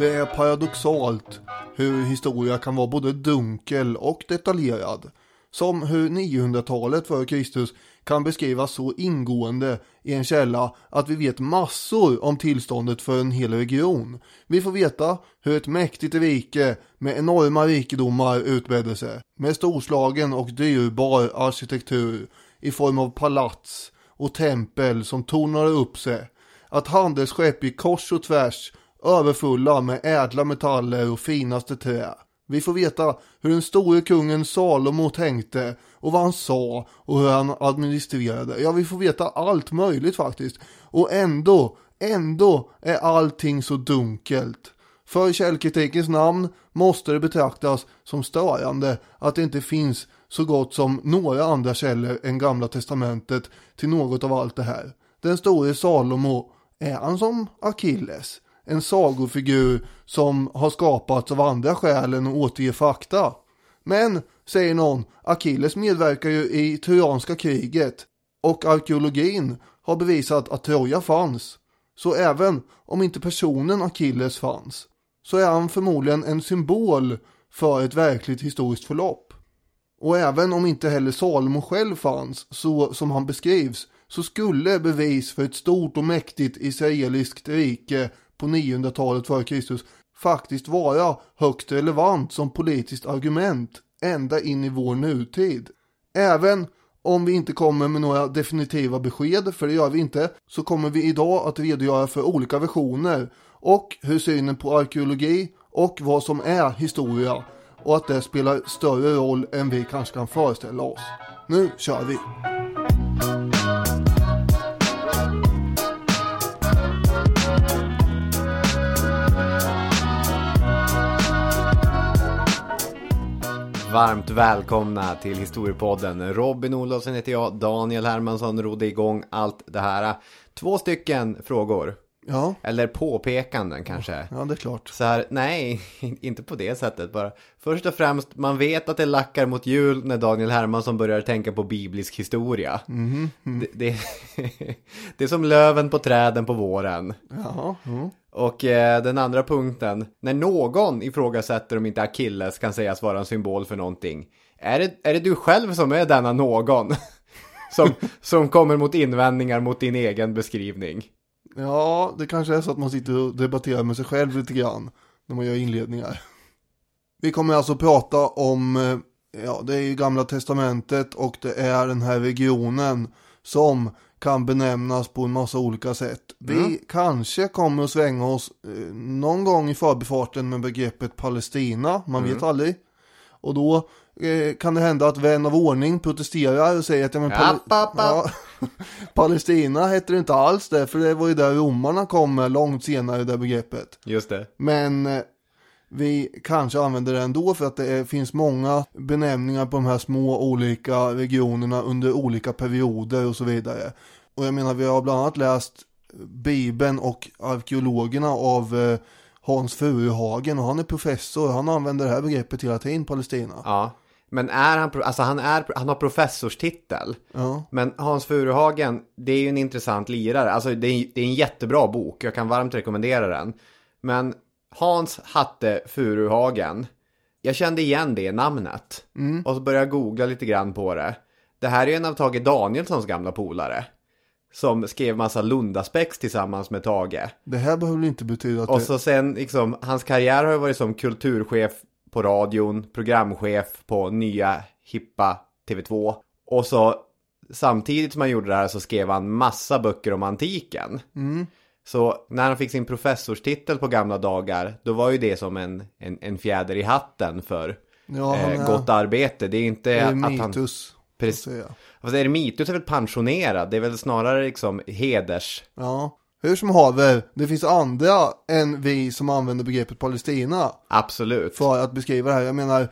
Det är paradoxalt hur historia kan vara både dunkel och detaljerad. Som hur 900-talet före Kristus kan beskrivas så ingående i en källa att vi vet massor om tillståndet för en hel region. Vi får veta hur ett mäktigt rike med enorma rikedomar utbredde sig. Med storslagen och dyrbar arkitektur i form av palats och tempel som tornade upp sig. Att handelsskepp gick kors och tvärs överfulla med ädla metaller och finaste trä. Vi får veta hur den store kungen Salomo tänkte och vad han sa och hur han administrerade. Ja, vi får veta allt möjligt faktiskt. Och ändå, ändå är allting så dunkelt. För källkritikens namn måste det betraktas som störande att det inte finns så gott som några andra källor än Gamla Testamentet till något av allt det här. Den store Salomo, är han som Akilles? En sagofigur som har skapats av andra skäl än att återge fakta. Men, säger någon, Akilles medverkar ju i Trojanska kriget och arkeologin har bevisat att Troja fanns. Så även om inte personen Akilles fanns så är han förmodligen en symbol för ett verkligt historiskt förlopp. Och även om inte heller Salomo själv fanns, så som han beskrivs, så skulle bevis för ett stort och mäktigt israeliskt rike på 900-talet före Kristus faktiskt vara högst relevant som politiskt argument ända in i vår nutid. Även om vi inte kommer med några definitiva besked, för det gör vi inte, så kommer vi idag att redogöra för olika versioner och hur synen på arkeologi och vad som är historia och att det spelar större roll än vi kanske kan föreställa oss. Nu kör vi! Varmt välkomna till Historiepodden. Robin Olofsson heter jag, Daniel Hermansson rodde igång allt det här. Två stycken frågor. Ja, Eller påpekanden kanske. ja det är klart. Så här, nej, inte på det sättet bara. Först och främst, man vet att det lackar mot jul när Daniel Hermansson börjar tänka på biblisk historia. Det, det, det är som löven på träden på våren. Jaha, mm. Och eh, den andra punkten, när någon ifrågasätter om inte Achilles kan sägas vara en symbol för någonting. Är det, är det du själv som är denna någon? som, som kommer mot invändningar mot din egen beskrivning. Ja, det kanske är så att man sitter och debatterar med sig själv lite grann när man gör inledningar. Vi kommer alltså prata om, eh, ja det är ju gamla testamentet och det är den här regionen som kan benämnas på en massa olika sätt. Vi kanske kommer att svänga oss eh, någon gång i förbifarten med begreppet Palestina, man vet aldrig. Och då eh, kan det hända att vän av ordning protesterar och säger att ja, men app. Ja, Palestina heter det inte alls det, för det var ju där romarna kom långt senare det begreppet. Just det. Men eh, vi kanske använder det ändå för att det är, finns många benämningar på de här små olika regionerna under olika perioder och så vidare. Och jag menar, vi har bland annat läst Bibeln och arkeologerna av eh, Hans Furuhagen och han är professor. Han använder det här begreppet hela tiden, Palestina. Ja. Men är han, alltså han, är, han har professorstitel. Ja. Men Hans Furuhagen, det är ju en intressant lirare. Alltså det är, det är en jättebra bok, jag kan varmt rekommendera den. Men Hans Hatte Furuhagen, jag kände igen det namnet. Och så började jag googla lite grann på det. Det här är en av Tage Danielssons gamla polare. Som skrev massa Lundaspex tillsammans med Tage. Det här behöver inte betyda att Och det... så sen liksom, hans karriär har ju varit som kulturchef på radion, programchef på nya hippa TV2. Och så samtidigt som han gjorde det här så skrev han massa böcker om antiken. Så när han fick sin professorstitel på gamla dagar, då var ju det som en, en, en fjäder i hatten för Ja, eh, gott arbete. Det är inte att han... Precis. Alltså Eremitus är väl pensionerad, det är väl snarare liksom heders... Ja. Hur som haver, det finns andra än vi som använder begreppet Palestina Absolut. för att beskriva det här. Jag menar,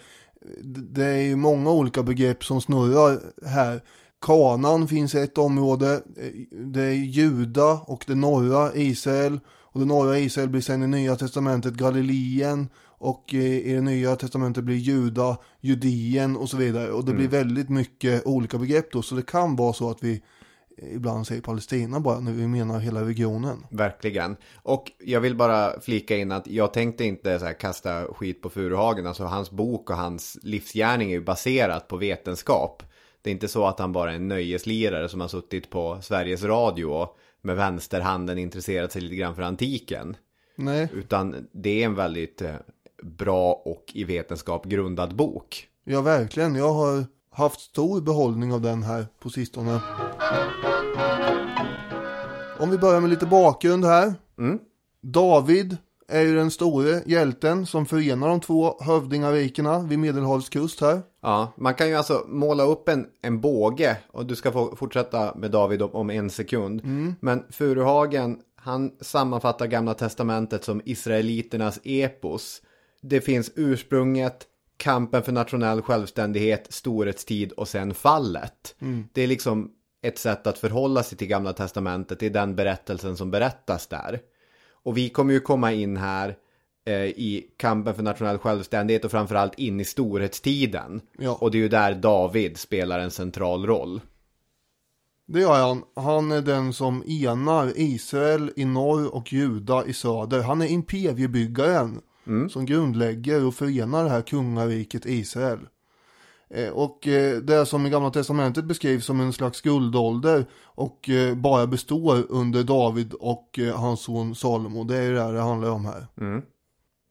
det är ju många olika begrepp som snurrar här. Kanan finns i ett område, det är Juda och det norra Israel. Och det norra Israel blir sen i nya testamentet Galileen och eh, i det nya testamentet blir Juda, Judien och så vidare. Och det blir väldigt mycket olika begrepp då, så det kan vara så att vi ibland säger Palestina bara när vi menar hela regionen. Verkligen. Och jag vill bara flika in att jag tänkte inte så här kasta skit på Furuhagen. Alltså hans bok och hans livsgärning är ju baserat på vetenskap. Det är inte så att han bara är en nöjeslirare som har suttit på Sveriges Radio och med vänsterhanden intresserat sig lite grann för antiken. Nej, Utan det är en väldigt eh, bra och i vetenskap grundad bok. ja verkligen. Jag har haft stor behållning av den här på sistone. Om vi börjar med lite bakgrund här. Mm. David är ju den store hjälten som förenar de två hövdingarikena vid Medelhavets kust här. Ja, man kan ju alltså måla upp en, en båge och du ska få fortsätta med David om, om en sekund. Men Furuhagen, han sammanfattar gamla testamentet som israeliternas epos. Det finns ursprunget, kampen för nationell självständighet, storhetstid och sen fallet. Det är liksom ett sätt att förhålla sig till gamla testamentet, det är den berättelsen som berättas där. Och vi kommer ju komma in här eh, i kampen för nationell självständighet och framförallt in i storhetstiden. Ja. Och det är ju där David spelar en central roll. Det gör han. Han är den som enar Israel i norr och Juda i söder. Han är imperiebyggaren som grundlägger och förenar det här kungariket Israel. Eh, Och eh, det som i gamla testamentet beskrivs som en slags guldålder och eh, bara består under David och hans son Salomo. Det är det här det handlar om här.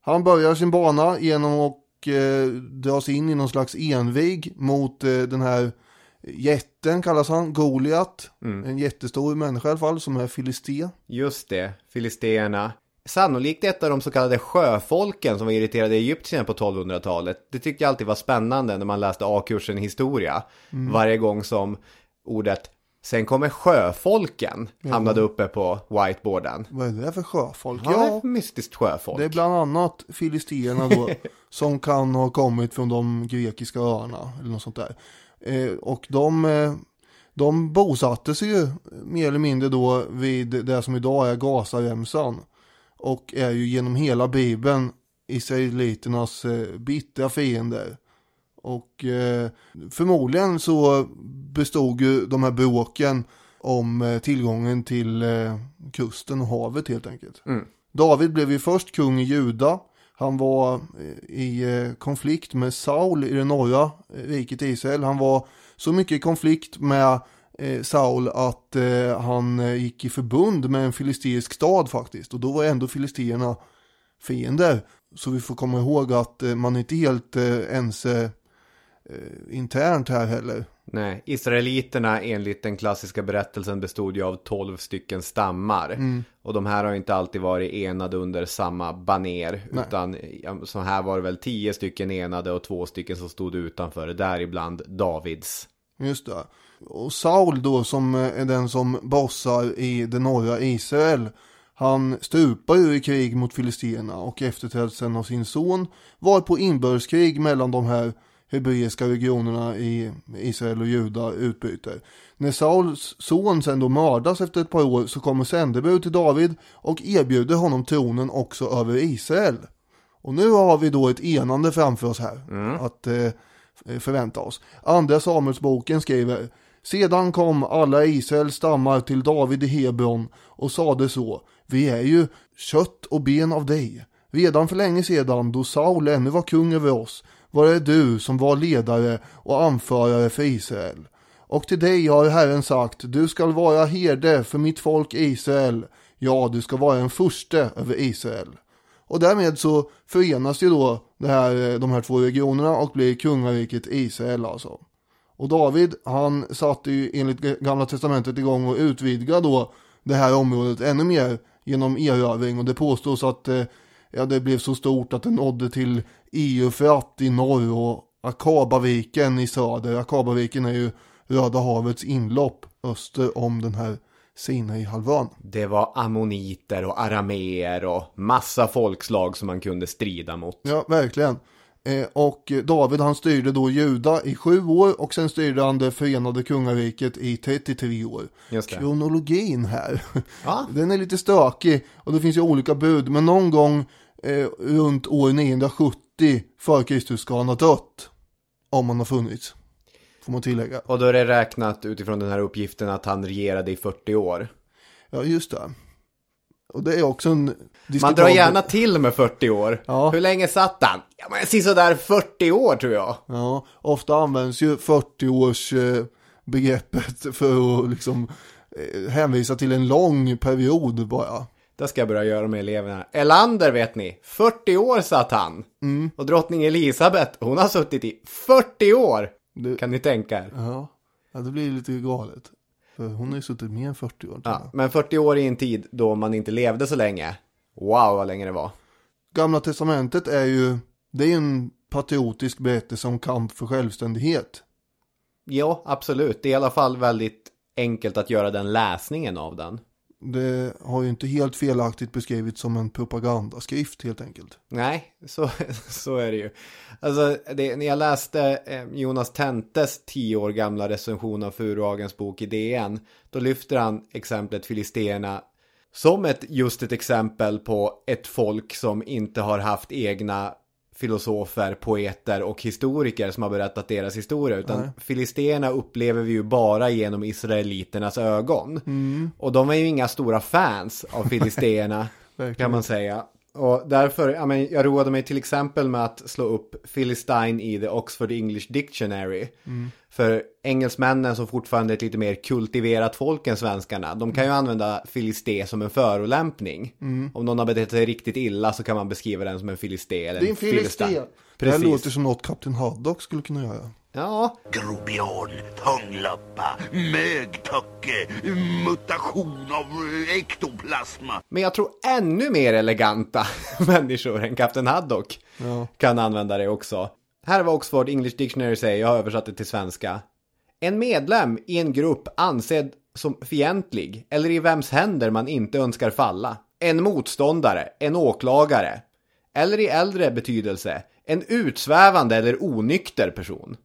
Han börjar sin bana genom att dra sig in i någon slags envig mot den här jätten kallas han, Goliat. En jättestor människa i alla fall som är filisté. Just det, filisteerna. Sannolikt ett av de så kallade sjöfolken som var irriterade egyptierna på 1200-talet. Det tyckte jag alltid var spännande när man läste A-kursen i historia. Varje gång som ordet Sen kommer sjöfolken hamnade uppe på whiteboarden. Vad är det för sjöfolk? Ja, det Ja, ett mystiskt sjöfolk. det är bland annat filisteerna då som kan ha kommit från de grekiska öarna eller något sånt där. Eh, och de, eh, de bosatte sig ju mer eller mindre då vid det som idag är Gazaremsan. Och är ju genom hela bibeln israeliternas eh, bittra fiender. Och eh, förmodligen så bestod ju de här bråken om eh, tillgången till eh, kusten och havet helt enkelt. David blev ju först kung i Juda. Han var eh, i eh, konflikt med Saul i det norra eh, riket Israel. Han var så mycket i konflikt med Saul att eh, han eh, gick i förbund med en filisteisk stad faktiskt. Och då var ändå filisteerna fiender. Så vi får komma ihåg att eh, man är inte helt eh, ense eh, internt här heller. Nej, israeliterna enligt den klassiska berättelsen bestod ju av 12 stycken stammar. Och de här har ju inte alltid varit enade under samma baner. Nej. Utan så här var det väl 10 stycken enade och två stycken som stod utanför. Däribland Davids. Just det. Och Saul då som eh, är den som bossar i det norra Israel. Han stupar ju i krig mot filisterna och efterträds sen av sin son. Var på inbördeskrig mellan de här hebreiska regionerna i Israel och Juda utbyter. När Sauls son sen då mördas efter ett par år så kommer sändebud till David och erbjuder honom tronen också över Israel. Och nu har vi då ett enande framför oss här att eh, förvänta oss. Andra Samuelsboken skriver sedan kom alla Israels stammar till David i Hebron och sade så Vi är ju kött och ben av dig. Redan för länge sedan då Saul ännu var kung över oss var det du som var ledare och anförare för Israel. Och till dig har Herren sagt, du skall vara herde för mitt folk Israel. Ja, du ska vara en furste över Israel. Och därmed så förenas ju då det här, de här två regionerna och blir kungariket Israel alltså. Och David, han satte ju enligt gamla testamentet igång och utvidga då det här området ännu mer genom erövring och det påstås att eh, ja, det blev så stort att det nådde till Eufrat i norr och Akabaviken i söder. Akabaviken är ju Röda havets inlopp öster om den här Sinai-halvön. Det var ammoniter och arameer och massa folkslag som man kunde strida mot. Ja, verkligen. Eh, och David han styrde då Juda i sju år och sen styrde han det förenade kungariket i 33 år. Kronologin här, Ja. den är lite stökig och det finns ju olika bud. Men någon gång eh, runt år 970 före Kristus ska han ha dött. Om han har funnits. får man tillägga. Och då är det räknat utifrån den här uppgiften att han regerade i 40 år. Ja, just det. Och det är också en Man drar gärna till med 40 år. Ja. Hur länge satt han? Ja, men sådär 40 år tror jag. Ja, ofta används ju 40-års eh, begreppet för att liksom eh, hänvisa till en lång period bara. Det ska jag börja göra med eleverna. Elander vet ni, 40 år satt han. Mm. Och drottning Elisabeth, hon har suttit i 40 år. Det, Kan ni tänka er? ja. ja, det blir lite galet. För hon har ju suttit mer än 40 år. Ja, men 40 år i en tid då man inte levde så länge. Wow, vad länge det var. Gamla testamentet är ju, det är ju en patriotisk berättelse om kamp för självständighet. Ja, absolut. Det är i alla fall väldigt enkelt att göra den läsningen av den. Det har ju inte helt felaktigt beskrivits som en propagandaskrift helt enkelt. Nej, så, så är det ju. Alltså, det, när jag läste eh, Jonas Tentes tio år gamla recension av Furuhagens bok i DN, då lyfter han exemplet Filisterna som ett, just ett exempel på ett folk som inte har haft egna filosofer, poeter och historiker som har berättat deras historia. Utan Nej. Filisterna upplever vi ju bara genom israeliternas ögon. Och de är ju inga stora fans av Filisterna kan man säga. Och därför, ja, men jag roade mig till exempel med att slå upp Philistine i The Oxford English Dictionary. För engelsmännen som fortfarande är ett lite mer kultiverat folk än svenskarna, de kan ju använda filisté som en förolämpning. Om någon har betett sig riktigt illa så kan man beskriva den som en filisté eller Det är en filisté. Det låter som något Kapten Haddock skulle kunna göra. Ja, Grobian, pungleppa, mögtöcke, mutation av ektoplasma. men jag tror ännu mer eleganta människor än Kapten Haddock Ja. kan använda det också. Här är vad Oxford English Dictionary säger, jag har översatt det till svenska. En medlem i en grupp ansedd som fientlig eller i vems händer man inte önskar falla. En motståndare, en åklagare. Eller i äldre betydelse, en utsvävande eller onykter person.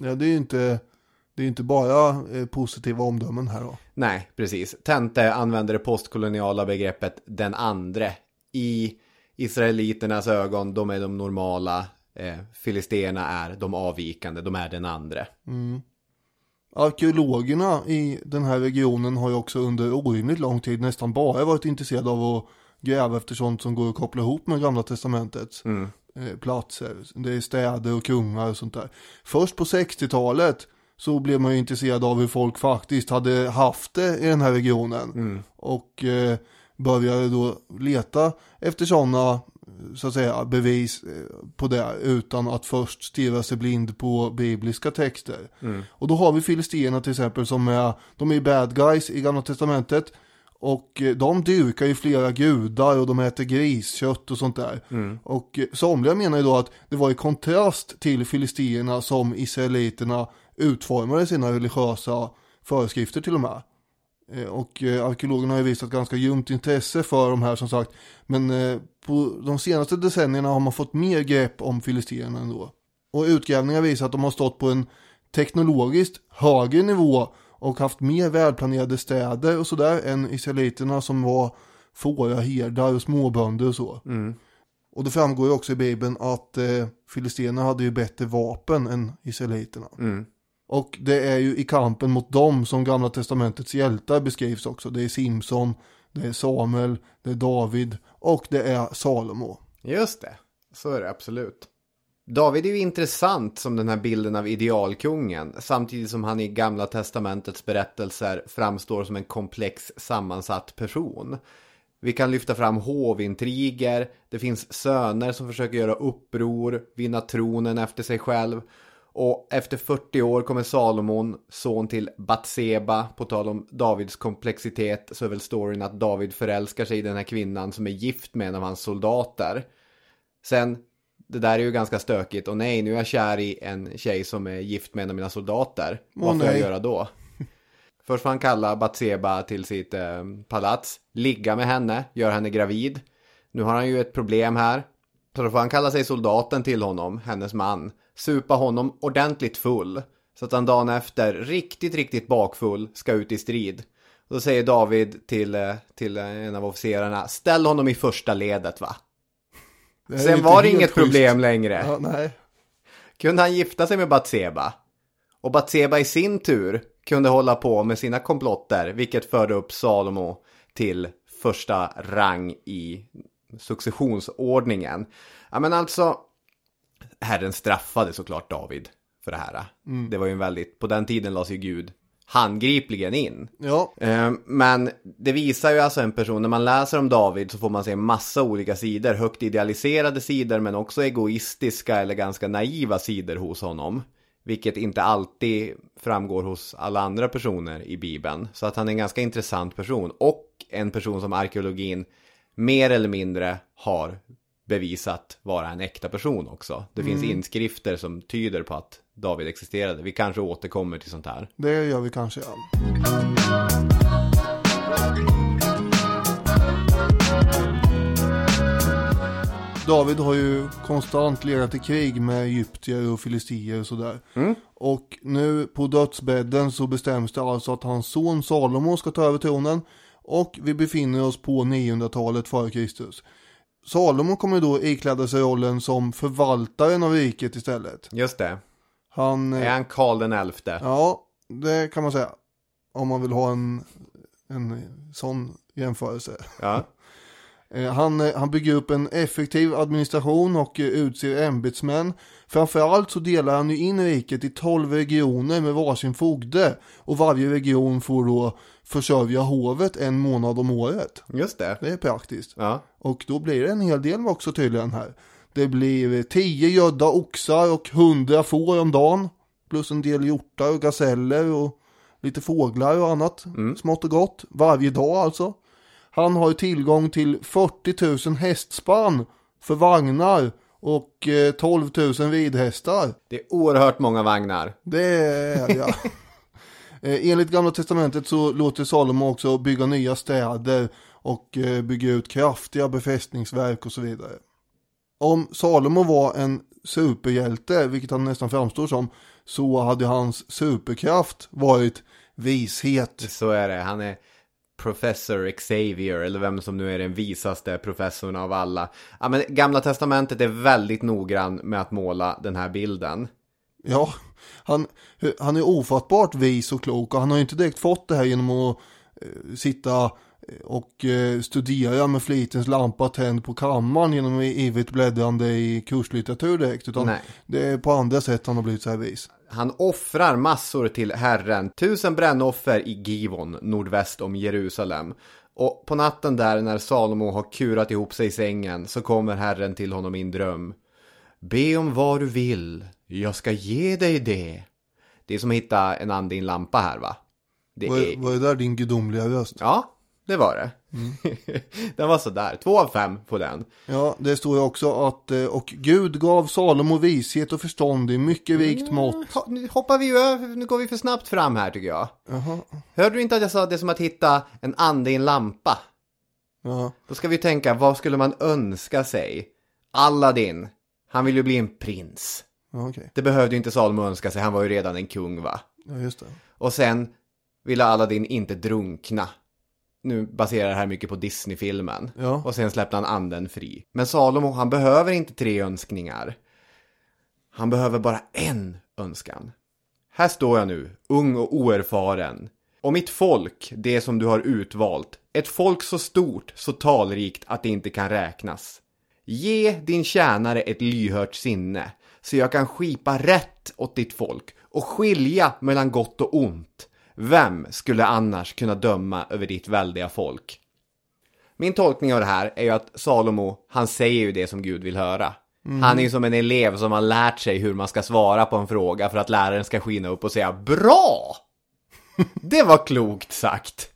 Ja, det är ju inte, det är inte bara eh, positiva omdömen här då. Nej, precis. Tente använder det postkoloniala begreppet den andre. I israeliternas ögon, de är de normala. Eh, Filisterna är de avvikande, de är den andre. Arkeologerna i den här regionen har ju också under orimligt lång tid nästan bara varit intresserade av att gräva efter sånt som går att koppla ihop med Gamla Testamentets eh, platser. Det är städer och kungar och sånt där. Först på 60-talet så blev man ju intresserad av hur folk faktiskt hade haft det i den här regionen. Och eh, började då leta efter sådana så att säga bevis eh, på det utan att först stirra sig blind på bibliska texter. Och då har vi filisterna till exempel som är, de är bad guys i gamla testamentet och eh, de dyrkar ju flera gudar och de äter griskött och sånt där. Och eh, somliga menar ju då att det var i kontrast till filisterna som israeliterna utformade sina religiösa föreskrifter till och med. Eh, Och arkeologerna har ju visat ganska ljumt intresse för de här som sagt. Men på de senaste decennierna har man fått mer grepp om filisterna ändå. Och utgrävningar visar att de har stått på en teknologiskt högre nivå och haft mer välplanerade städer och sådär än israeliterna som var fåraherdar och småbönder och så. Och det framgår ju också i Bibeln att eh, filisterna hade ju bättre vapen än israeliterna. Och det är ju i kampen mot dem som gamla testamentets hjältar beskrivs också. Det är Simson, det är Samuel, det är David och det är Salomo. Just det, så är det absolut. David är ju intressant som den här bilden av idealkungen, samtidigt som han i Gamla Testamentets berättelser framstår som en komplex sammansatt person. Vi kan lyfta fram hovintriger, det finns söner som försöker göra uppror, vinna tronen efter sig själv. Och efter 40 år kommer Salomon, son till Batseba, på tal om Davids komplexitet så är väl storyn att David förälskar sig i den här kvinnan som är gift med en av hans soldater. Sen, det där är ju ganska stökigt och nej, nu är jag kär i en tjej som är gift med en av mina soldater. Vad får jag göra då? Först får han kalla Batseba till sitt eh, palats, ligga med henne, göra henne gravid. Nu har han ju ett problem här. Så då får han kalla sig soldaten till honom, hennes man. Supa honom ordentligt full. Så att han dagen efter, riktigt, riktigt bakfull, ska ut i strid. Och då säger David till, eh, till en av officerarna, ställ honom i första ledet va. Det Sen var det inget schysst. problem längre. Ja, nej. Kunde han gifta sig med Batseba? Och Batseba i sin tur kunde hålla på med sina komplotter, vilket förde upp Salomo till första rang i successionsordningen. Ja men alltså, Herren straffade såklart David för det här. Det var ju en väldigt, på den tiden lades ju Gud handgripligen in. Ja, Eh, Men det visar ju alltså en person, när man läser om David så får man se en massa olika sidor. Högt idealiserade sidor men också egoistiska eller ganska naiva sidor hos honom. Vilket inte alltid framgår hos alla andra personer i Bibeln. Så att han är en ganska intressant person. Och en person som arkeologin mer eller mindre har bevisat vara en äkta person också. Det finns inskrifter som tyder på att David existerade. Vi kanske återkommer till sånt här. det gör vi kanske. Ja. David har ju konstant legat i krig med egyptier och filistier och sådär. Och nu på dödsbädden så bestäms det alltså att hans son Salomo ska ta över tronen. Och vi befinner oss på 900-talet före Kristus. Salomo kommer då ikläda sig rollen som förvaltaren av riket istället. Just det. Han... eh, Är han Karl den elfte? Ja, det kan man säga. Om man vill ha en, en sån jämförelse. Ja. Eh, Han, eh, han bygger upp en effektiv administration och eh, utser ämbetsmän. Framförallt så delar han ju in riket i 12 regioner med varsin fogde. Och varje region får då försörja hovet en månad om året. Just det. Det är praktiskt. Ja. Och då blir det en hel del också tydligen här. Det blir 10 gödda oxar och 100 får om dagen. Plus en del hjortar och gaseller och lite fåglar och annat. Smått och gott. Varje dag alltså. Han har tillgång till 40 000 hästspann för vagnar och eh, 12 000 vidhästar. Det är oerhört många vagnar. Det är ja. Eh, Enligt gamla testamentet så låter Salomo också bygga nya städer och eh, bygga ut kraftiga befästningsverk och så vidare. Om Salomo var en superhjälte, vilket han nästan framstår som, så hade hans superkraft varit vishet. Så är det. Han är Professor Xavier, eller vem som nu är den visaste professorn av alla. Ja, men Gamla Testamentet är väldigt noggrann med att måla den här bilden. Ja, han, han är ofattbart vis och klok och han har ju inte direkt fått det här genom att eh, sitta och eh, studera med flitens lampa tänd på kammaren genom ivrigt bläddrande i kurslitteratur direkt. Utan Nej. det är på andra sätt han har blivit så här vis. Han offrar massor till Herren. Tusen brännoffer i Givon, nordväst om Jerusalem. Och på natten där när Salomo har kurat ihop sig i sängen så kommer Herren till honom i en dröm. Be om vad du vill, jag ska ge dig det. Det är som att hitta en ande i en lampa här va? Det Var, är... var det där din gudomliga röst? Ja, det var det. den var sådär. Två av fem på den. Ja, det står ju också att eh, och Gud gav Salomo vishet och förstånd i mycket rikt mått. Ho- Nu hoppar vi ju över, nu går vi för snabbt fram här tycker jag. Jaha, Hörde du inte att jag sa det som att hitta en ande i en lampa? ja. Då ska vi tänka, vad skulle man önska sig? Aladdin, han vill ju bli en prins. Ja, okej. Det behövde ju inte Salomo önska sig, han var ju redan en kung va? Ja, just det. Och sen ville Aladdin inte drunkna. Nu baserar det här mycket på Disney-filmen. Ja. Och sen släppte han anden fri. Men Salomo, han behöver inte tre önskningar. Han behöver bara en önskan. Här står jag nu, ung och oerfaren. Och mitt folk, det som du har utvalt, ett folk så stort, så talrikt att det inte kan räknas. Ge din tjänare ett lyhört sinne, så jag kan skipa rätt åt ditt folk och skilja mellan gott och ont. Vem skulle annars kunna döma över ditt väldiga folk? Min tolkning av det här är ju att Salomo, han säger ju det som Gud vill höra. Han är ju som en elev som har lärt sig hur man ska svara på en fråga för att läraren ska skina upp och säga BRA! Det var klokt sagt.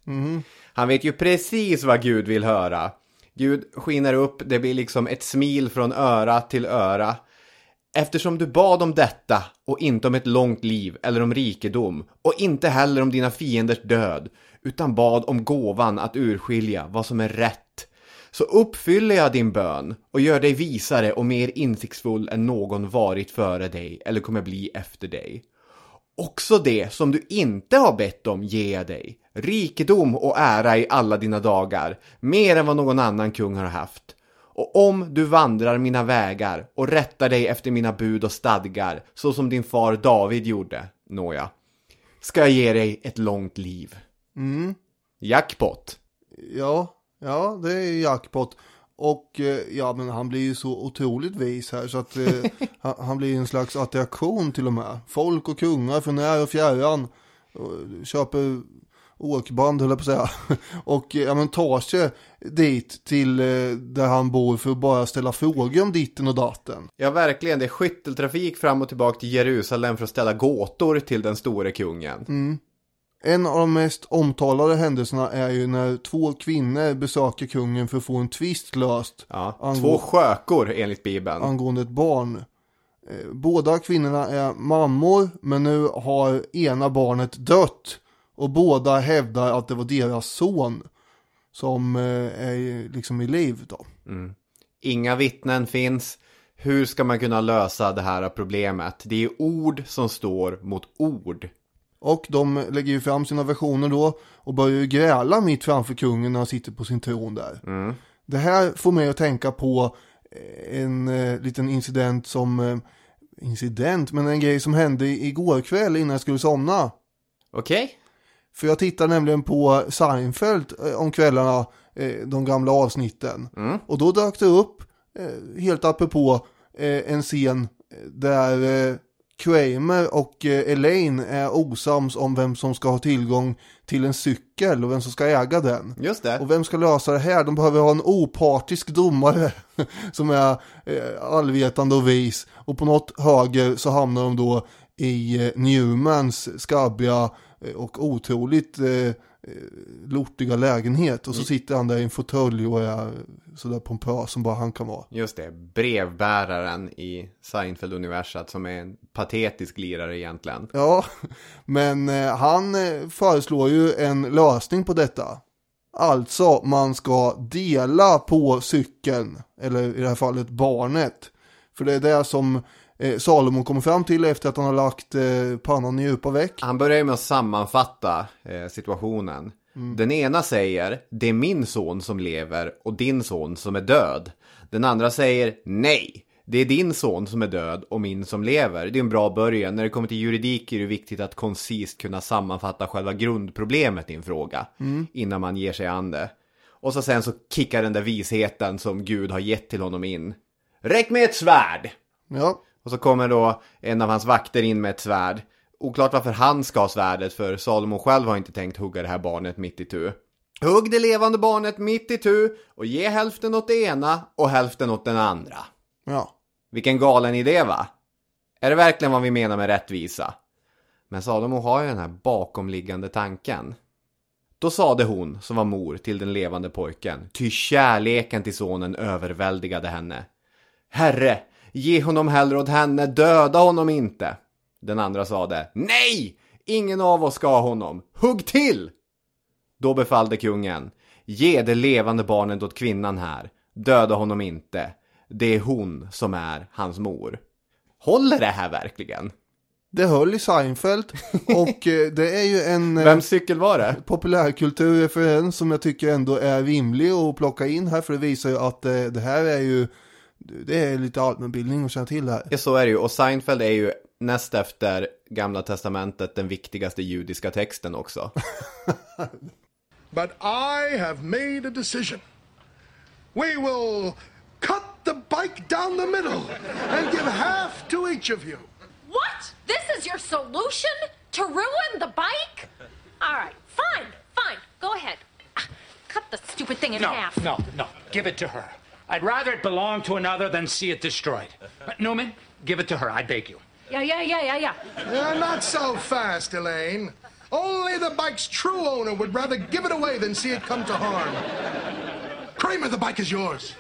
Han vet ju precis vad Gud vill höra. Gud skiner upp, det blir liksom ett smil från öra till öra. Eftersom du bad om detta och inte om ett långt liv eller om rikedom och inte heller om dina fienders död utan bad om gåvan att urskilja vad som är rätt så uppfyller jag din bön och gör dig visare och mer insiktsfull än någon varit före dig eller kommer bli efter dig. Också det som du inte har bett om ger jag dig. Rikedom och ära i alla dina dagar, mer än vad någon annan kung har haft. Och om du vandrar mina vägar och rättar dig efter mina bud och stadgar, så som din far David gjorde. Nåja. Ska jag ge dig ett långt liv. Mm. Jackpot. Ja, ja det är jackpot. Och eh, ja, men han blir ju så otroligt vis här så att eh, han, blir en slags attraktion till och med. Folk och kungar från när och fjärran och köper åkband höll jag på att säga. Och eh, ja, men tar sig dit till eh, där han bor för att bara ställa frågor om ditten och datten. Ja, verkligen. Det är skytteltrafik fram och tillbaka till Jerusalem för att ställa gåtor till den store kungen. En av de mest omtalade händelserna är ju när två kvinnor besöker kungen för att få en tvist löst Ja, Angå- två skökor enligt Bibeln. angående ett barn. Eh, Båda kvinnorna är mammor men nu har ena barnet dött och båda hävdar att det var deras son som eh, är liksom i liv då. Inga vittnen finns. Hur ska man kunna lösa det här problemet? Det är ord som står mot ord. Och de lägger ju fram sina versioner då och börjar ju gräla mitt framför kungen när han sitter på sin tron där. Det här får mig att tänka på eh, en eh, liten incident som, eh, incident, men en grej som hände igår kväll innan jag skulle somna. Okej? För jag tittar nämligen på Seinfeld eh, om kvällarna, eh, de gamla avsnitten. Och då dök det upp, eh, helt apropå, en scen där Kramer och Elaine är osams om vem som ska ha tillgång till en cykel och vem som ska äga den. Just det. Och vem ska lösa det här? De behöver ha en opartisk domare som är allvetande och vis. Och på något höger så hamnar de då i Newmans skabbiga och otroligt eh, eh, lortiga lägenhet. Och så sitter han där i en fåtölj och är sådär pompös som bara han kan vara. Just det. Brevbäraren i Seinfeld-universat som är en patetisk lirare egentligen. Ja, men eh, han eh, föreslår ju en lösning på detta. Alltså, man ska dela på cykeln, eller i det här fallet barnet. För det är det som eh, Salomo kommer fram till efter att han har lagt eh, pannan i djupa veck. Han börjar ju med att sammanfatta eh, situationen. Den ena säger, det är min son som lever och din son som är död. Den andra säger, nej, det är din son som är död och min som lever. Det är en bra början. När det kommer till juridik är det viktigt att koncist kunna sammanfatta själva grundproblemet i en fråga. Innan man ger sig an det. Och så sen så kickar den där visheten som Gud har gett till honom in. Räck med ett svärd! Ja, Och så kommer då en av hans vakter in med ett svärd. Oklart varför han ska ha svärdet, för Salomo själv har inte tänkt hugga det här barnet mitt i tu. Hugg det levande barnet mitt i tu och ge hälften åt det ena och hälften åt den andra. ja. Vilken galen idé va? Är det verkligen vad vi menar med rättvisa? Men Salomo har ju den här bakomliggande tanken. Då sade hon, som var mor till den levande pojken, ty kärleken till sonen överväldigade henne. Herre, ge honom hellre åt henne, döda honom inte. Den andra sade, nej! Ingen av oss ska ha honom, hugg till! Då befallde kungen, ge det levande barnet åt kvinnan här, döda honom inte. Det är hon som är hans mor. Håller det här verkligen? Det höll i Seinfeld och eh, det är ju en eh, Vems cykel var det? populärkulturreferens som jag tycker ändå är rimlig att plocka in här för det visar ju att eh, det här är ju det är lite allmänbildning att känna till här. Ja, så är det ju. Och Seinfeld är ju näst efter Gamla Testamentet den viktigaste judiska texten också. But I have made a decision. We will cut the bike down the middle and give half to each of you. What? This is your solution to ruin the bike? All right, fine, fine. Go ahead. Ah, Cut the stupid thing in No, half. no, no. Give it to her. I'd rather it belong to another than see it destroyed. Uh, Newman, give it to her, I beg you. Yeah, yeah, yeah, yeah, yeah. Yeah, not so fast, Elaine. Only the bike's true owner would rather give it away than see it come to harm. Kramer, the bike is yours.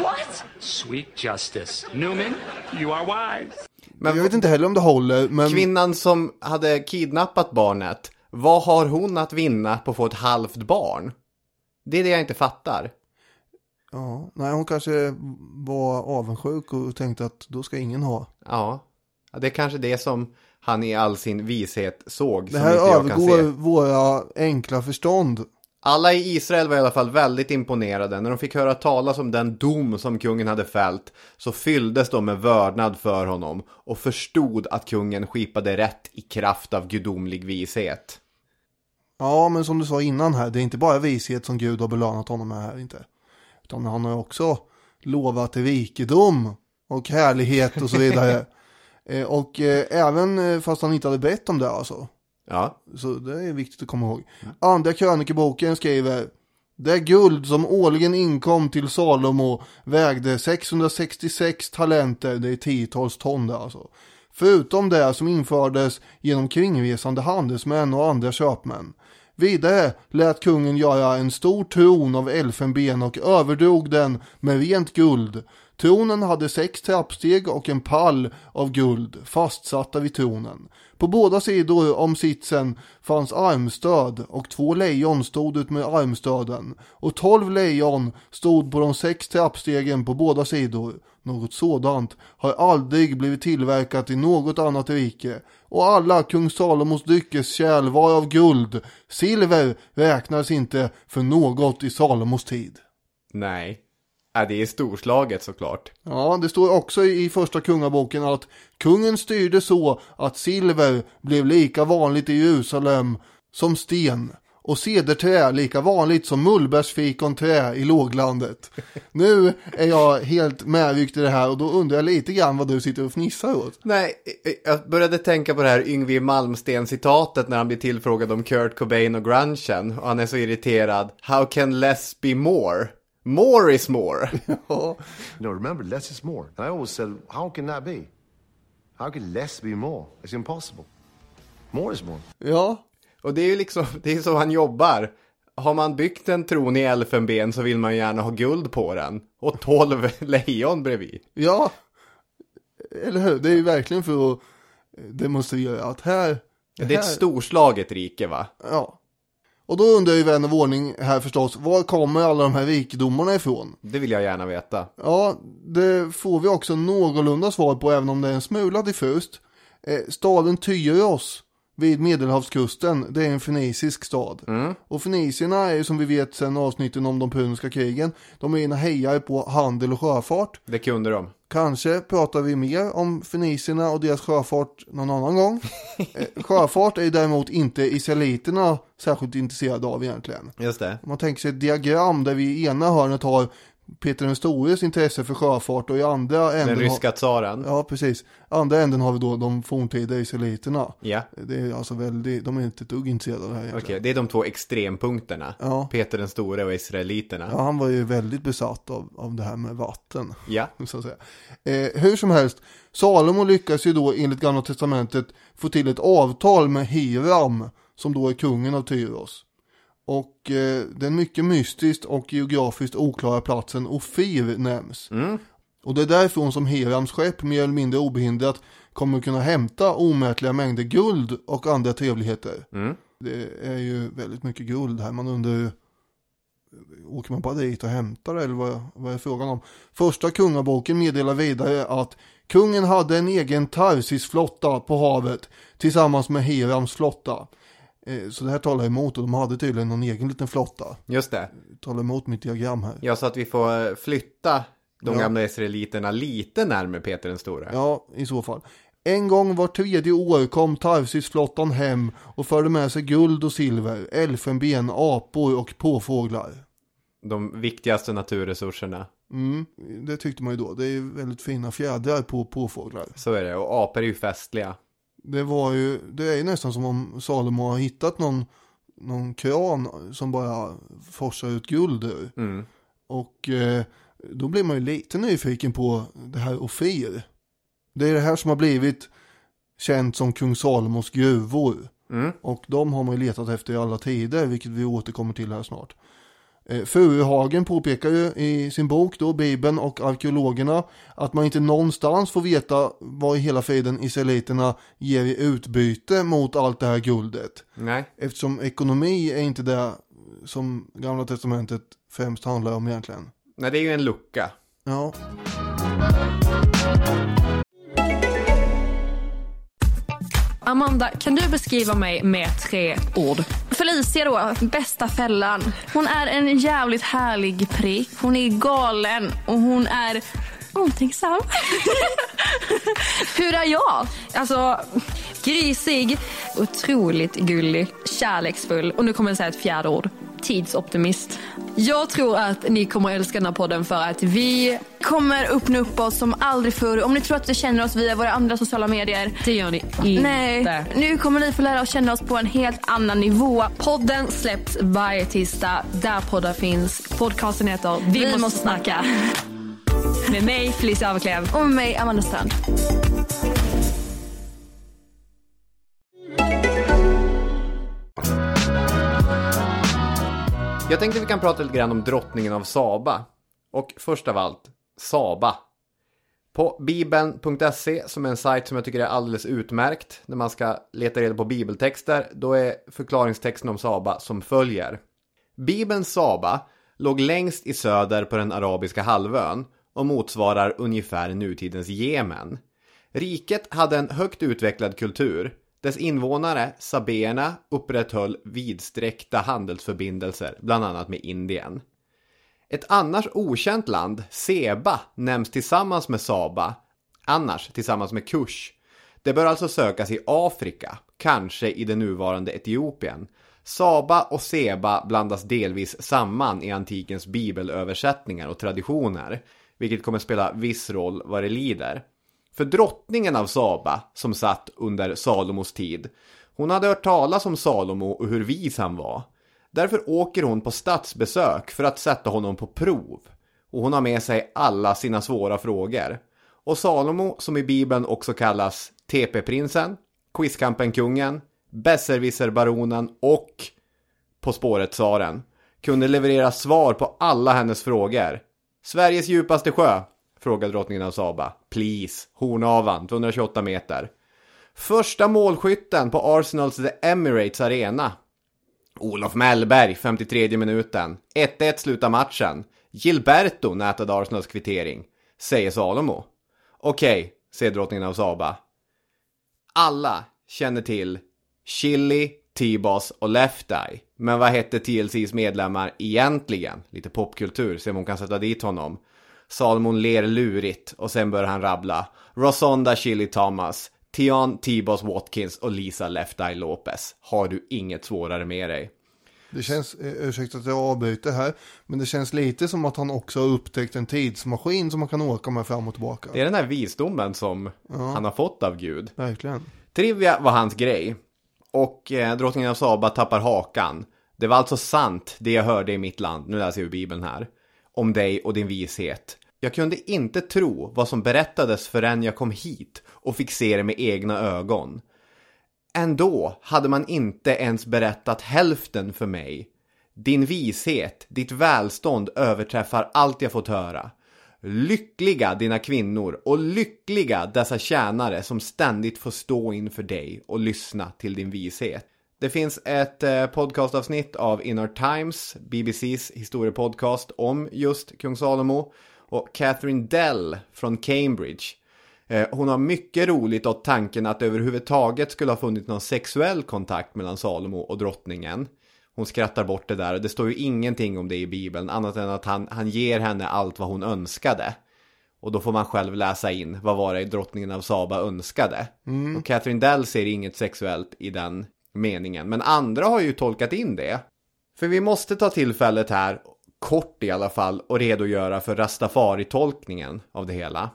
What? Sweet justice. Newman, you are wise. Men jag vet inte heller om det håller, men Kvinnan som hade kidnappat barnet, vad har hon att vinna på att få ett halvt barn? Det är det jag inte fattar. Ja, nej, hon kanske var avundsjuk och tänkte att då ska ingen ha. Ja, det är kanske det som han i all sin vishet såg. Det här övergår våra enkla förstånd. Alla i Israel var i alla fall väldigt imponerade. När de fick höra talas om den dom som kungen hade fällt så fylldes de med vördnad för honom och förstod att kungen skipade rätt i kraft av gudomlig vishet. Ja, men som du sa innan här, det är inte bara vishet som Gud har belönat honom med här inte. Utan han har också lovat rikedom och härlighet och så vidare. eh, och eh, även eh, fast han inte hade bett om det alltså. Ja, Så det är viktigt att komma ihåg. Andra krönikeboken skriver Det guld som årligen inkom till Salomo vägde 666 talenter, det är tiotals ton det alltså. Förutom det som infördes genom kringresande handelsmän och andra köpmän. Vidare lät kungen göra en stor tron av elfenben och överdrog den med rent guld. Tronen hade sex trappsteg och en pall av guld fastsatta vid tronen. På båda sidor om sitsen fanns armstöd och två lejon stod ut med armstöden och tolv lejon stod på de sex trappstegen på båda sidor. Något sådant har aldrig blivit tillverkat i något annat rike och alla kung Salomos dryckeskärl var av guld. Silver räknades inte för något i Salomos tid. nej. Ja, det är storslaget såklart. Ja, det står också i första kungaboken att kungen styrde så att silver blev lika vanligt i Jerusalem som sten och cederträ lika vanligt som mullbärsfikonträ i låglandet. Nu är jag helt medryckt i det här och då undrar jag lite grann vad du sitter och fnissar åt. Nej, jag började tänka på det här Yngwie Malmsten-citatet när han blir tillfrågad om Kurt Cobain och grungen och han är så irriterad. How can less be more? More is more. Ja, No, remember, less is more. And I always said, how can that be? How can less be more? It's impossible. More is more. ja, Och det är ju liksom, det är så han jobbar. Har man byggt en tron i elfenben så vill man gärna ha guld på den. Och tolv lejon bredvid. ja. Eller hur? Det är ju verkligen för att demonstrera att här... Det är ett storslaget rike va? Ja. Och då undrar ju vän av ordning här förstås, var kommer alla de här rikedomarna ifrån? Det vill jag gärna veta. Ja, det får vi också någorlunda svar på även om det är en smula diffust. Eh, staden Tyros vid medelhavskusten, det är en fenicisk stad. Och fenicierna är ju som vi vet sedan avsnitten om de puniska krigen, de är ena hejar på handel och sjöfart. Det kunde de. Kanske pratar vi mer om fenicierna och deras sjöfart någon annan gång. eh, sjöfart är däremot inte israeliterna särskilt intresserade av egentligen. Just det. Om man tänker sig ett diagram där vi i ena hörnet har Peter den stores intresse för sjöfart och i andra änden Den ryska tsaren. Ja, precis. Andra änden har vi då de forntida israeliterna. Ja. Det är alltså väldigt, de är inte ett dugg intresserade av det här Okej, egentligen. det är de två extrempunkterna. Ja. Peter den store och israeliterna. Ja, han var ju väldigt besatt av, av det här med vatten. Ja. Så att säga. Eh, hur som helst, Salomo lyckas ju då enligt Gamla Testamentet få till ett avtal med Hiram, som då är kungen av Tyros. Och eh, den mycket mystiskt och geografiskt oklara platsen Ofir nämns. Och det är därifrån som Hirams skepp mer eller mindre obehindrat kommer kunna hämta omätliga mängder guld och andra trevligheter. Det är ju väldigt mycket guld här, man undrar Åker man bara dit och hämtar det eller vad, vad är frågan om? Första kungaboken meddelar vidare att kungen hade en egen Tarsis-flotta på havet tillsammans med Hirams flotta. Eh, Så det här talar emot och de hade tydligen någon egen liten flotta. Just det. Talar emot mitt diagram här. Ja, så att vi får eh, flytta de Ja. gamla israeliterna lite närmare Peter den store. Ja, i så fall. En gång var tredje år kom Tarsis-flottan hem och förde med sig guld och silver, elfenben, apor och påfåglar. De viktigaste naturresurserna. Mm, det tyckte man ju då. Det är väldigt fina fjädrar på påfåglar. Så är det. Och apor är ju festliga. Det var ju, det är ju nästan som om Salomo har hittat någon, någon kran som bara forsar ut guld ur. Mm. Och eh, då blir man ju lite nyfiken på det här Ofir. Det är det här som har blivit känt som kung Salomos gruvor. Mm. Och de har man ju letat efter i alla tider, vilket vi återkommer till här snart. Eh, Furuhagen påpekar ju i sin bok då, Bibeln och arkeologerna, att man inte någonstans får veta vad i hela friden israeliterna ger i utbyte mot allt det här guldet. Nej. Eftersom ekonomi är inte det som Gamla Testamentet främst handlar om egentligen. Nej, det är ju en lucka. Ja, Amanda, kan du beskriva mig med tre ord? Felicia då, bästa fällan. Hon är en jävligt härlig prick. Hon är galen och hon är omtänksam. Hur är jag? Alltså, grisig, otroligt gullig, kärleksfull och nu kommer jag säga ett fjärde ord. Tidsoptimist. Jag tror att ni kommer att älska den här podden för att vi kommer öppna upp oss som aldrig förr. Om ni tror att ni känner oss via våra andra sociala medier. Det gör ni inte. Nej, nu kommer ni få lära oss känna oss på en helt annan nivå. Podden släpps varje tisdag där poddar finns. Podcasten heter Vi, måste snacka. Med mig Felicia Aveklev. Och med mig Amanda Strand. Jag tänkte vi kan prata lite grann om drottningen av Saba. Och först av allt, Saba. På bibeln.se, som är en sajt som jag tycker är alldeles utmärkt när man ska leta reda på bibeltexter, då är förklaringstexten om Saba som följer. Bibelns Saba låg längst i söder på den arabiska halvön och motsvarar ungefär nutidens Jemen. Riket hade en högt utvecklad kultur. Dess invånare, saberna, upprätthöll vidsträckta handelsförbindelser, bland annat med Indien. Ett annars okänt land, Seba, nämns tillsammans med Saba, annars tillsammans med Kush. Det bör alltså sökas i Afrika, kanske i det nuvarande Etiopien. Saba och Seba blandas delvis samman i antikens bibelöversättningar och traditioner, vilket kommer spela viss roll vad det lider. För drottningen av Saba, som satt under Salomos tid, hon hade hört talas om Salomo och hur vis han var. Därför åker hon på statsbesök för att sätta honom på prov. Och hon har med sig alla sina svåra frågor. Och Salomo, som i Bibeln också kallas TP-prinsen, Quizkampen-kungen, Besserwisser-baronen och På spåret-tsaren, kunde leverera svar på alla hennes frågor. Sveriges djupaste sjö? Frågade drottningen av Saba. Please. Hornavan, 228 meter. Första målskytten på Arsenals The Emirates Arena. Olof Mellberg, 53 minuten. 1-1 slutar matchen. Gilberto nätade Arsenals kvittering. Säger Salomo. Okej, okay, säger drottningen av Saba. Alla känner till Chili, T-Boss och Left Eye. Men vad hette TLCs medlemmar egentligen? Lite popkultur, se om hon kan sätta dit honom. Salomon ler lurigt och sen börjar han rabbla. Rosonda Chili Thomas, Tion T-Boss Watkins och Lisa Left Eye Lopez. Har du inget svårare med dig? Det känns, eh, ursäkta att jag avbryter här, men det känns lite som att han också har upptäckt en tidsmaskin som man kan åka med fram och tillbaka. Det är den här visdomen som Ja. han har fått av Gud. Verkligen. Trivia var hans grej. Och eh, drottningen av Saba tappar hakan. Det var alltså sant det jag hörde i mitt land, nu läser jag ur bibeln här, om dig och din vishet. Jag kunde inte tro vad som berättades förrän jag kom hit och fick se det med egna ögon. Ändå hade man inte ens berättat hälften för mig. Din vishet, ditt välstånd överträffar allt jag fått höra. Lyckliga dina kvinnor och lyckliga dessa tjänare som ständigt får stå inför dig och lyssna till din vishet. Det finns ett eh, podcastavsnitt av Inner Times, BBCs historiepodcast om just kung Salomo och Catherine Dell från Cambridge. Eh, hon har mycket roligt åt tanken att det överhuvudtaget skulle ha funnits någon sexuell kontakt mellan Salomo och drottningen. Hon skrattar bort det där och det står ju ingenting om det i bibeln annat än att han, han ger henne allt vad hon önskade. Och då får man själv läsa in vad var det drottningen av Saba önskade. Och Catherine Dell ser inget sexuellt i den meningen. Men andra har ju tolkat in det. För vi måste ta tillfället här, kort i alla fall, och redogöra för Rastafari-tolkningen av det hela.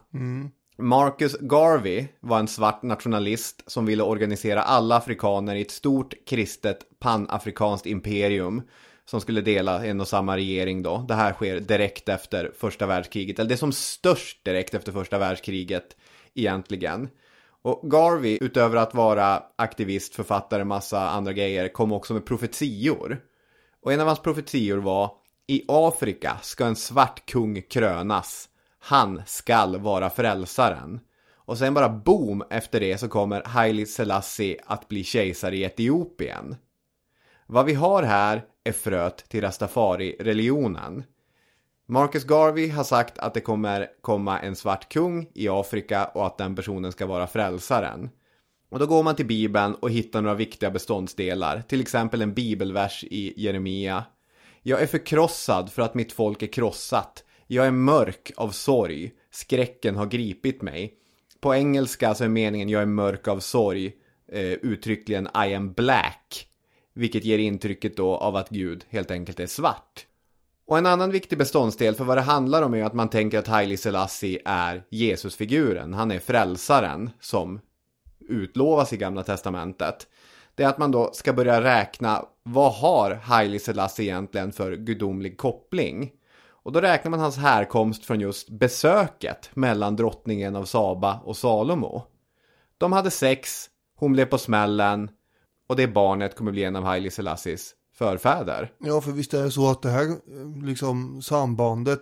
Marcus Garvey var en svart nationalist som ville organisera alla afrikaner i ett stort kristet panafrikanskt imperium som skulle dela en och samma regering då. Det här sker direkt efter första världskriget, eller det är som störst direkt efter första världskriget egentligen. Och Garvey, utöver att vara aktivist, författare, massa andra grejer, kom också med profetior. Och en av hans profetior var I Afrika ska en svart kung krönas. Han skall vara frälsaren. Och sen bara boom efter det så kommer Haile Selassie att bli kejsare i Etiopien. Vad vi har här är fröet till Rastafari-religionen. Marcus Garvey har sagt att det kommer komma en svart kung i Afrika och att den personen ska vara frälsaren. Och då går man till Bibeln och hittar några viktiga beståndsdelar. Till exempel en bibelvers i Jeremia. Jag är förkrossad för att mitt folk är krossat. Jag är mörk av sorg. Skräcken har gripit mig. På engelska så är meningen jag är mörk av sorg eh, uttryckligen I am black. Vilket ger intrycket då av att Gud helt enkelt är svart. Och en annan viktig beståndsdel för vad det handlar om är att man tänker att Haile Selassie är Jesusfiguren. Han är frälsaren som utlovas i Gamla Testamentet. Det är att man då ska börja räkna vad har Haile Selassie egentligen för gudomlig koppling? Och då räknar man hans härkomst från just besöket mellan drottningen av Saba och Salomo. De hade sex, hon blev på smällen och det barnet kommer bli en av Haile Selassies förfäder. Ja, för visst är det så att det här liksom sambandet,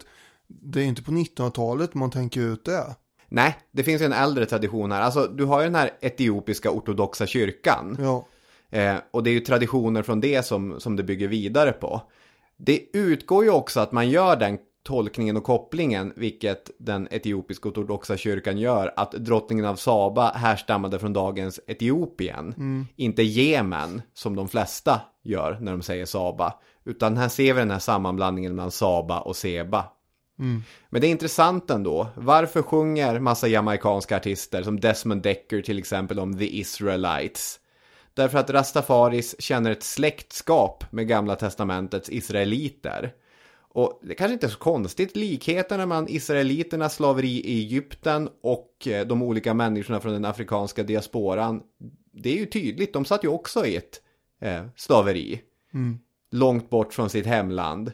det är inte på 1900-talet man tänker ut det. Nej, det finns ju en äldre tradition här. Alltså, du har ju den här etiopiska ortodoxa kyrkan. Ja, Eh, och det är ju traditioner från det som, som det bygger vidare på. Det utgår ju också att man gör den tolkningen och kopplingen, vilket den etiopiska ortodoxa kyrkan gör, att drottningen av Saba härstammade från dagens Etiopien. Inte Jemen, som de flesta gör när de säger Saba. Utan här ser vi den här sammanblandningen mellan Saba och Seba. Men det är intressant ändå. Varför sjunger massa jamaikanska artister som Desmond Decker till exempel om The Israelites? Därför att Rastafaris känner ett släktskap med Gamla Testamentets israeliter. Och det kanske inte är så konstigt, likheterna mellan israeliternas slaveri i Egypten och eh, de olika människorna från den afrikanska diasporan, det är ju tydligt, de satt ju också i ett eh, slaveri. Långt bort från sitt hemland.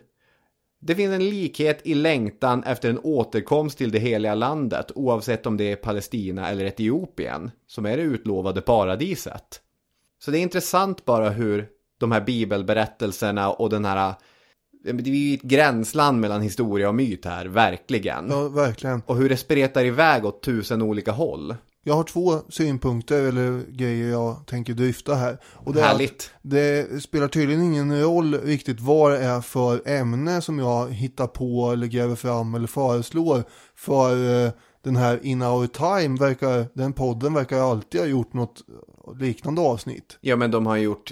Det finns en likhet i längtan efter en återkomst till det heliga landet, oavsett om det är Palestina eller Etiopien, som är det utlovade paradiset. Så det är intressant bara hur de här bibelberättelserna och den här... Det är ju ett gränsland mellan historia och myt här, verkligen. ja verkligen. Och hur det spretar iväg åt tusen olika håll. Jag har två synpunkter eller grejer jag tänker dryfta här. Och det Härligt. Det spelar tydligen ingen roll riktigt vad det är för ämne som jag hittar på eller gräver fram eller föreslår. För eh, den här In Our Time, verkar, den podden verkar alltid ha gjort något liknande avsnitt. Ja, men de har gjort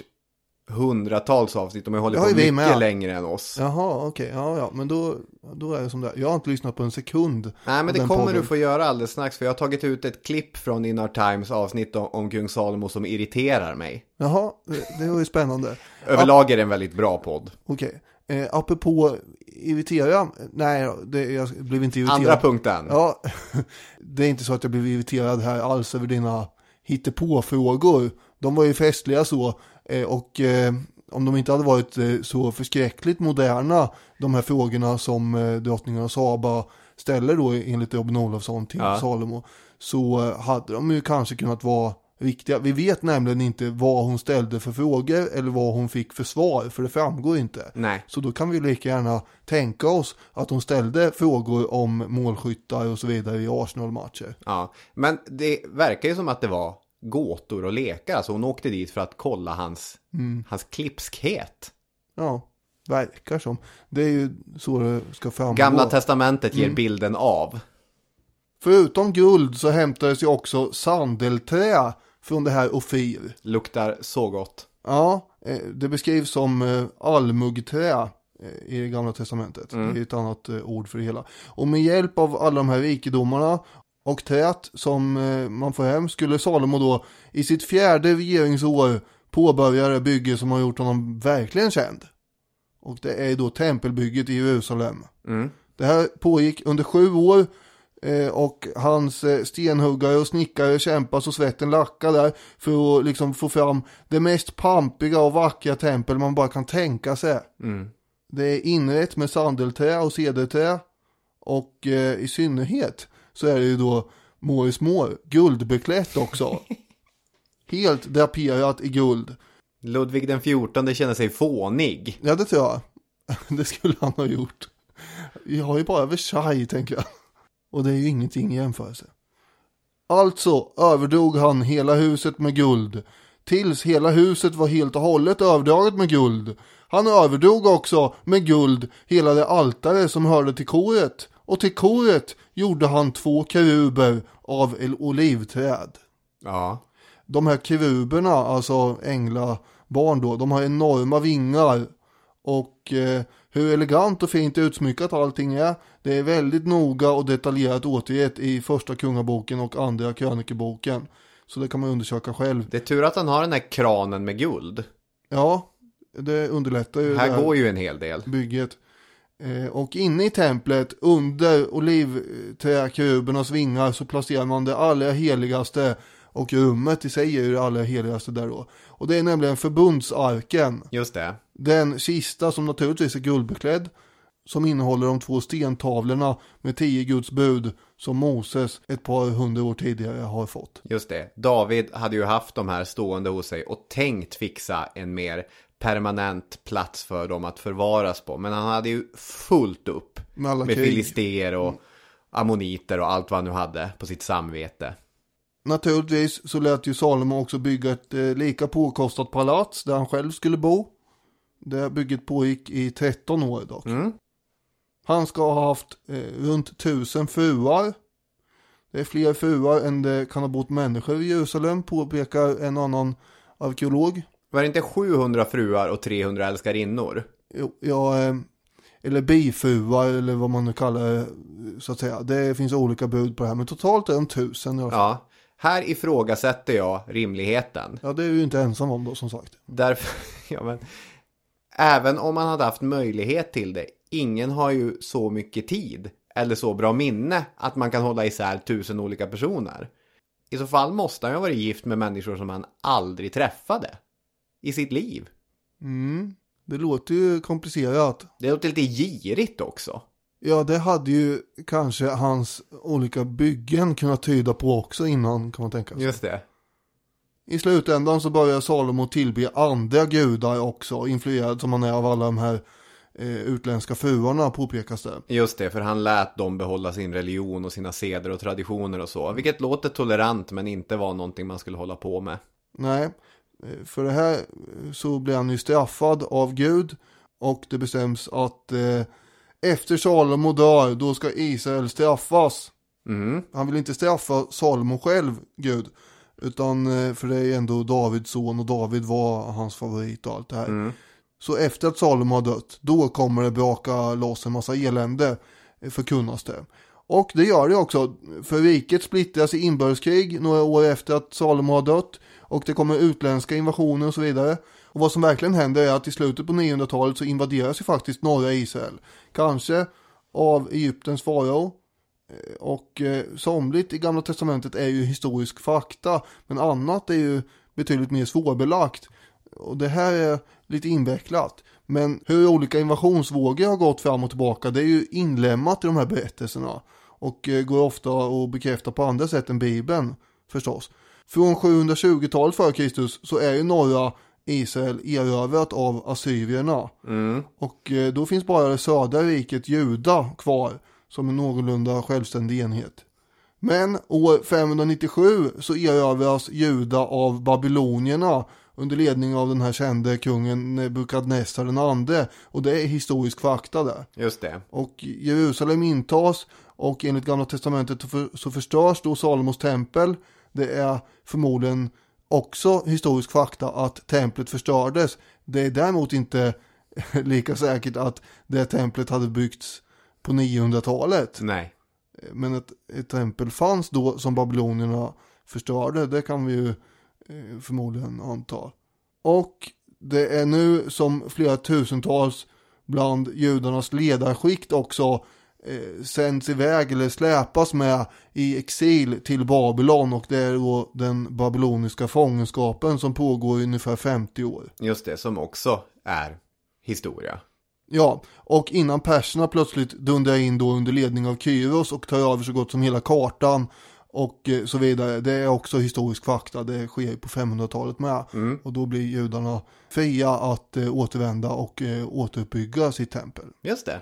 hundratals avsnitt. De har hållit har på mycket med. längre än oss. Jaha, okej, ja, ja, men då, då är det som det. Jag har inte lyssnat på en sekund. Nej, men det kommer podden. du få göra alldeles strax. För jag har tagit ut ett klipp från In Our Times avsnitt om, om kung Salomo som irriterar mig. Jaha, det, var ju spännande. Överlag är det en väldigt bra podd. Okej, eh, apropå irritera, nej, det, jag blev inte irriterad. Andra punkten. Ja, det är inte så att jag blev irriterad här alls över dina hittepåfrågor. De var ju festliga så och eh, om de inte hade varit eh, så förskräckligt moderna, de här frågorna som eh, drottningen av Saba ställer då enligt Robin Olofsson till Ja. Salomo, så eh, hade de ju kanske kunnat vara riktiga. Vi vet nämligen inte vad hon ställde för frågor eller vad hon fick för svar, för det framgår inte. Nej. Så då kan vi lika gärna tänka oss att hon ställde frågor om målskyttar och så vidare i Arsenal-matcher. Ja, men det verkar ju som att det var gåtor och lekar. Alltså hon åkte dit för att kolla hans, Mm. hans klipskhet. Ja, verkar som. Det är ju så det ska framgå. Gamla testamentet Mm. ger bilden av. Förutom guld så hämtades ju också sandelträ från det här Ofir. Luktar så gott. Ja, eh, det beskrivs som eh, allmuggträ eh, i det gamla testamentet. Det är ett annat ord för det hela. Och med hjälp av alla de här rikedomarna och träet som eh, man får hem skulle Salomo då i sitt fjärde regeringsår påbörja det bygge som har gjort honom verkligen känd. Och det är då tempelbygget i Jerusalem. Det här pågick under sju år eh, och hans eh, stenhuggare och snickare kämpar så svetten lackar där för att liksom få fram det mest pampiga och vackra tempel man bara kan tänka sig. Det är inrett med sandelträ och cederträ och i synnerhet så är det ju då more is more, guldbeklätt också. Helt draperat i guld. Ludvig den 14 känner sig fånig. Ja, det tror jag. Det skulle han ha gjort. Vi har ju bara Versailles, tänker jag. Och det är ju ingenting i jämförelse. Alltså överdrog han hela huset med guld. Tills hela huset var helt och hållet överdraget med guld. Han överdrog också med guld hela det altare som hörde till koret. Och till koret gjorde han två keruber av olivträd. Ja. de här keruberna, alltså änglabarn då, de har enorma vingar. Och eh, hur elegant och fint utsmyckat allting är, det är väldigt noga och detaljerat återgett i första kungaboken och andra krönikeboken. Så det kan man undersöka själv. Det är tur att han har den här kranen med guld. Ja, det underlättar ju det Här går ju en hel del. bygget. Eh, och inne i templet under olivträkerubernas vingar så placerar man det allra heligaste och rummet i sig är ju det allra heligaste där då. Och det är nämligen förbundsarken. Just det. Den kista som naturligtvis är guldbeklädd. Som innehåller de två stentavlorna med tio Guds bud som Moses ett par hundra år tidigare har fått. Just det. David hade ju haft de här stående hos sig och tänkt fixa en mer permanent plats för dem att förvaras på. Men han hade ju fullt upp Med med filister och ammoniter och allt vad han nu hade på sitt samvete. Naturligtvis så lät ju Salomo också bygga ett eh, lika påkostat palats där han själv skulle bo. Det bygget pågick i 13 år dock. Mm. Han ska ha haft eh, runt tusen fruar. Det är fler fruar än det kan ha bott människor i Jerusalem, påpekar en annan arkeolog. Var det inte 700 fruar och 300 älskarinnor? Jo, Ja, eh, eller bifruar eller vad man nu kallar det, så att säga. Det finns olika bud på det här, men totalt är de tusen i alla fall. Ja. Här ifrågasätter jag rimligheten. Ja, det är ju inte ensam om då som sagt. Därför, ja men, även om man hade haft möjlighet till det, ingen har ju så mycket tid eller så bra minne att man kan hålla isär tusen olika personer. I så fall måste han ju ha varit gift med människor som han aldrig träffade i sitt liv. Mm, det låter ju komplicerat. Det låter lite girigt också. Ja, det hade ju kanske hans olika byggen kunnat tyda på också innan kan man tänka sig. Just det. I slutändan så börjar Salomo tillbe andra gudar också, influerad som han är av alla de här eh, utländska fruarna påpekas det. Just det, för han lät dem behålla sin religion och sina seder och traditioner och så. Vilket låter tolerant men inte var någonting man skulle hålla på med. Nej, för det här eh, så blir han ju straffad av Gud och det bestäms att eh, efter Salomo dör, då ska Israel straffas. Mm. Han vill inte straffa Salomo själv, Gud. Utan eh, för det är ändå Davids son och David var hans favorit och allt det här. Så efter att Salomo har dött, då kommer det braka loss en massa elände, eh, förkunnas det. Och det gör det också, för riket splittras i inbördeskrig några år efter att Salomo har dött. Och det kommer utländska invasioner och så vidare. Och vad som verkligen händer är att i slutet på 900-talet så invaderas ju faktiskt norra Israel. Kanske av Egyptens farao. Eh, och eh, somligt i gamla testamentet är ju historisk fakta. Men annat är ju betydligt mer svårbelagt. Och det här är lite invecklat. Men hur olika invasionsvågor har gått fram och tillbaka det är ju inlämnat i de här berättelserna. Och eh, går ofta att bekräfta på andra sätt än Bibeln förstås. Från 720-talet före Kristus så är ju norra Israel erövrat av assyrierna. Och eh, då finns bara det södra riket Juda kvar som en någorlunda självständig enhet. Men år 597 så erövras Juda av babylonierna under ledning av den här kände kungen Nebukadnessar den ande. Och det är historisk fakta där. Just det. Och Jerusalem intas och enligt gamla testamentet så förstörs då Salomos tempel. Det är förmodligen också historisk fakta att templet förstördes. Det är däremot inte lika säkert att det templet hade byggts på 900-talet. Nej. Men att ett tempel fanns då som babylonierna förstörde, det kan vi ju eh, förmodligen anta. Och det är nu som flera tusentals bland judarnas ledarskikt också eh, sänds iväg eller släpas med i exil till Babylon och det är då den babyloniska fångenskapen som pågår i ungefär 50 år. Just det, som också är historia. Ja, och innan perserna plötsligt dundrar in då under ledning av Kyros och tar över så gott som hela kartan och eh, så vidare. Det är också historisk fakta, det sker ju på 500-talet med. Och då blir judarna fria att eh, återvända och återuppbygga sitt tempel. Just det.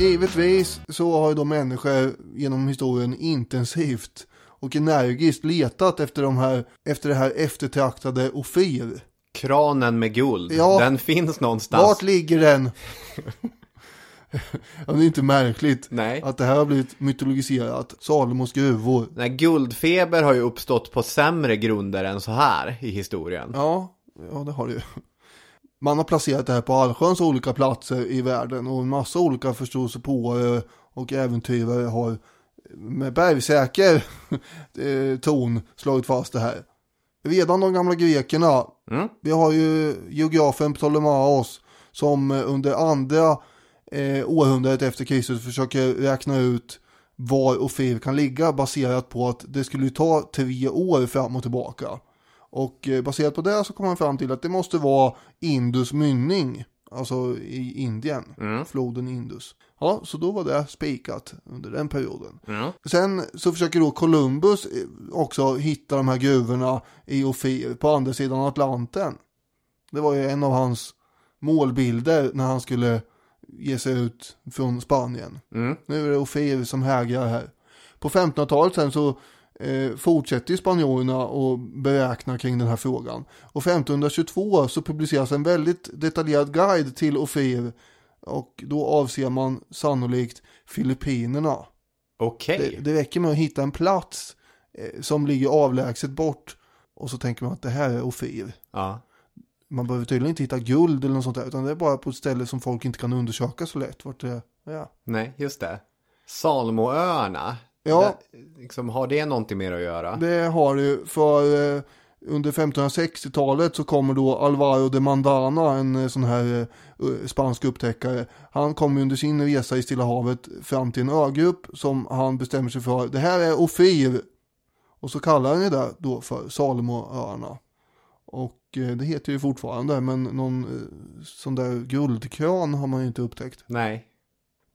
Givetvis så har ju då människor genom historien intensivt och energiskt letat efter, de här, efter det här eftertraktade Ofir. Kranen med guld. Ja. Den finns någonstans. Vart ligger den? Ja, det är inte märkligt Nej. att det här har blivit mytologiserat. Salomos gruvor. Nej, guldfeber har ju uppstått på sämre grunder än så här i historien. Ja, ja det har det ju. Man har placerat det här på allsköns olika platser i världen och en massa olika förståsigpåare och äventyrare har med bergsäker eh, ton slagit fast det här. Redan de gamla grekerna, vi har ju geografen Ptolemaos som eh, under andra eh, århundradet efter Kristus försöker räkna ut var Ofir kan ligga baserat på att det skulle ta tre år fram och tillbaka. Och eh, baserat på det så kom man fram till att det måste vara Indus mynning, alltså i Indien, floden Indus. Ja, så då var det spikat under den perioden. Sen så försöker då Columbus eh, också hitta de här gruvorna i Ofir på andra sidan Atlanten. Det var ju en av hans målbilder när han skulle ge sig ut från Spanien. Nu är det Ofir som hägrar här. På 1500-talet sen så eh, fortsätter spanjorerna att beräkna kring den här frågan. Och 1522 så publiceras en väldigt detaljerad guide till Ofir och då avser man sannolikt Filippinerna. Okej. Det, det räcker med att hitta en plats eh, som ligger avlägset bort och så tänker man att det här är Ofir. Ja. Man behöver tydligen inte hitta guld eller något sånt där utan det är bara på ett ställe som folk inte kan undersöka så lätt. Vart det är. Ja. Nej, just det. Salmoöarna. Ja. Det, liksom, har det någonting mer att göra? Det har det ju för eh, under 1560-talet så kommer då Alvaro de Mandana, en eh, sån här eh, spansk upptäckare. Han kommer under sin resa i Stilla havet fram till en ögrupp som han bestämmer sig för. Det här är Ofir. Och så kallar han det då för Salomoöarna. Och eh, det heter ju fortfarande men någon eh, sån där guldkran har man ju inte upptäckt. Nej.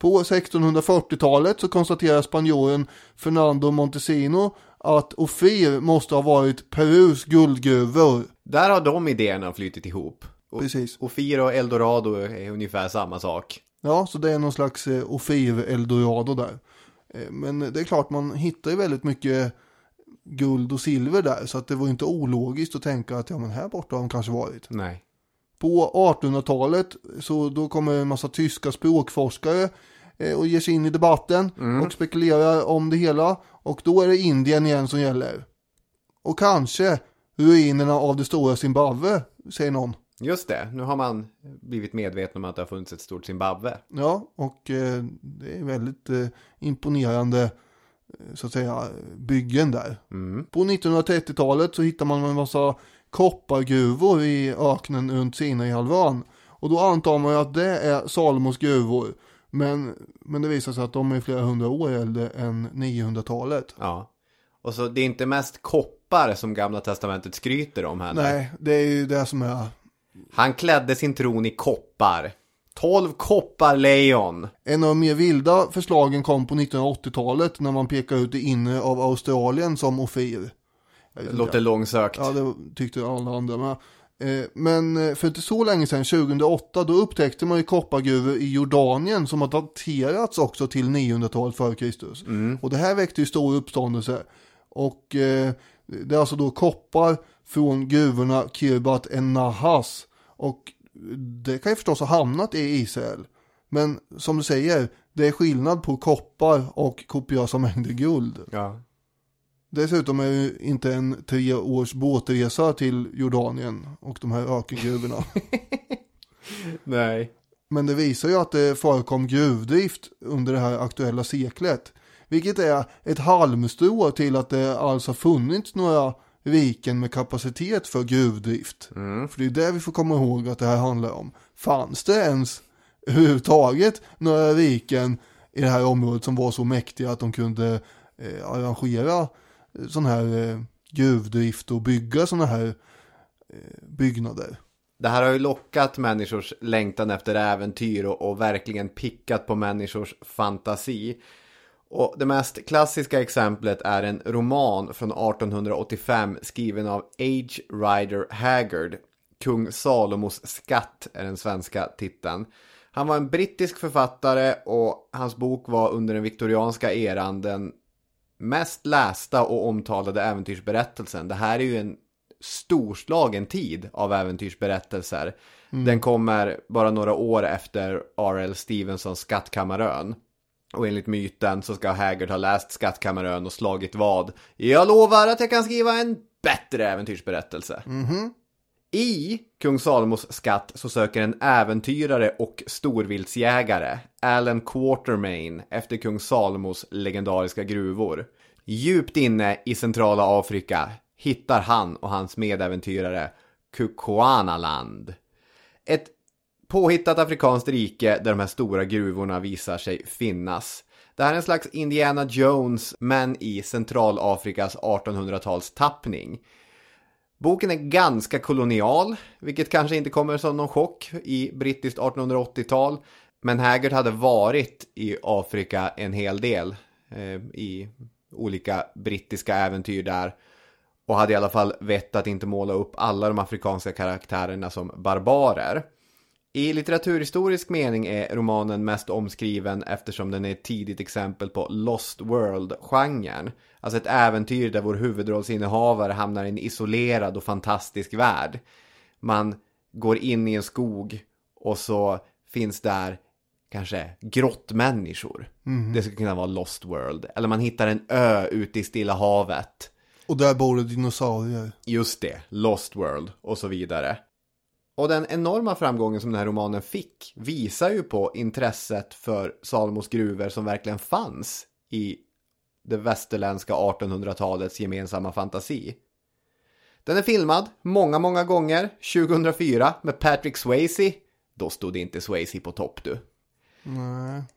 På 1640-talet så konstaterar spanjoren Fernando Montesino att Ofir måste ha varit Perus guldgruvor. Där har de idéerna flyttit ihop. Och, Precis. Ofir och Eldorado är ungefär samma sak. Ja, så det är någon slags eh, Ofir-eldorado där. Eh, men det är klart man hittar ju väldigt mycket guld och silver där så att det var inte ologiskt att tänka att ja men här borta har de kanske varit. Nej. På 1800-talet så då kommer en massa tyska språkforskare och ger sig in i debatten och spekulerar om det hela. Och då är det Indien igen som gäller. Och kanske ruinerna av det stora Zimbabwe, säger någon. Just det, nu har man blivit medveten om att det har funnits ett stort Zimbabwe. Ja, och eh, det är väldigt eh, imponerande eh, så att säga byggen där. På 1930-talet så hittar man en massa koppargruvor i öknen runt Sinaihalvön. Och då antar man ju att det är Salomos gruvor. Men, men det visar sig att de är flera hundra år äldre än 900-talet. Ja. Och så det är inte mest koppar som Gamla Testamentet skryter om här. Nej, det är ju det som är Han klädde sin tron i koppar. 12 kopparlejon. En av de mer vilda förslagen kom på 1980-talet när man pekar ut det inre av Australien som Ofir. Det låter långsökt. Ja, det tyckte alla andra med. Eh, Men eh, för inte så länge sedan, 2008, då upptäckte man ju koppargruvor i Jordanien som har daterats också till 900-talet före Kristus. Och det här väckte ju stor uppståndelse. Och eh, det är alltså då koppar från gruvorna Kirbat en Nahas. Och det kan ju förstås ha hamnat i Israel. Men som du säger, det är skillnad på koppar och kopiösa mängder guld. Ja. Dessutom är det inte en tre års båtresa till Jordanien och de här ökengruvorna. Nej. Men det visar ju att det förekom gruvdrift under det här aktuella seklet. Vilket är ett halmstrå till att det alltså funnits några riken med kapacitet för gruvdrift. För det är det vi får komma ihåg att det här handlar om. Fanns det ens överhuvudtaget några riken i det här området som var så mäktiga att de kunde eh, arrangera sån här eh, gruvdrift och bygga såna här eh, byggnader. Det här har ju lockat människors längtan efter äventyr och, och verkligen pickat på människors fantasi. Och det mest klassiska exemplet är en roman från 1885 skriven av H. Rider Haggard. Kung Salomos skatt är den svenska titeln. Han var en brittisk författare och hans bok var under den viktorianska eran den mest lästa och omtalade äventyrsberättelsen. Det här är ju en storslagen tid av äventyrsberättelser. Den kommer bara några år efter R.L. Stevensons Skattkammarön. Och enligt myten så ska Haggard ha läst Skattkammarön och slagit vad. Jag lovar att jag kan skriva en bättre äventyrsberättelse. I Kung Salomos skatt så söker en äventyrare och storviltsjägare, Alan Quatermain, efter Kung Salomos legendariska gruvor. Djupt inne i centrala Afrika hittar han och hans medäventyrare Kukuanaland. Ett påhittat afrikanskt rike där de här stora gruvorna visar sig finnas. Det här är en slags Indiana Jones, men i Centralafrikas 1800-tals tappning. Boken är ganska kolonial, vilket kanske inte kommer som någon chock i brittiskt 1880-tal. Men Haggard hade varit i Afrika en hel del eh, i olika brittiska äventyr där. Och hade i alla fall vett att inte måla upp alla de afrikanska karaktärerna som barbarer. I litteraturhistorisk mening är romanen mest omskriven eftersom den är ett tidigt exempel på Lost World-genren. Alltså ett äventyr där vår huvudrollsinnehavare hamnar i en isolerad och fantastisk värld. Man går in i en skog och så finns där kanske grottmänniskor. Det skulle kunna vara Lost World. Eller man hittar en ö ute i Stilla havet. Och där bor det dinosaurier. Just det, Lost World och så vidare. Och den enorma framgången som den här romanen fick visar ju på intresset för Salomos gruvor som verkligen fanns i det västerländska 1800-talets gemensamma fantasi. Den är filmad många, många gånger. 2004 med Patrick Swayze. Då stod inte Swayze på topp du.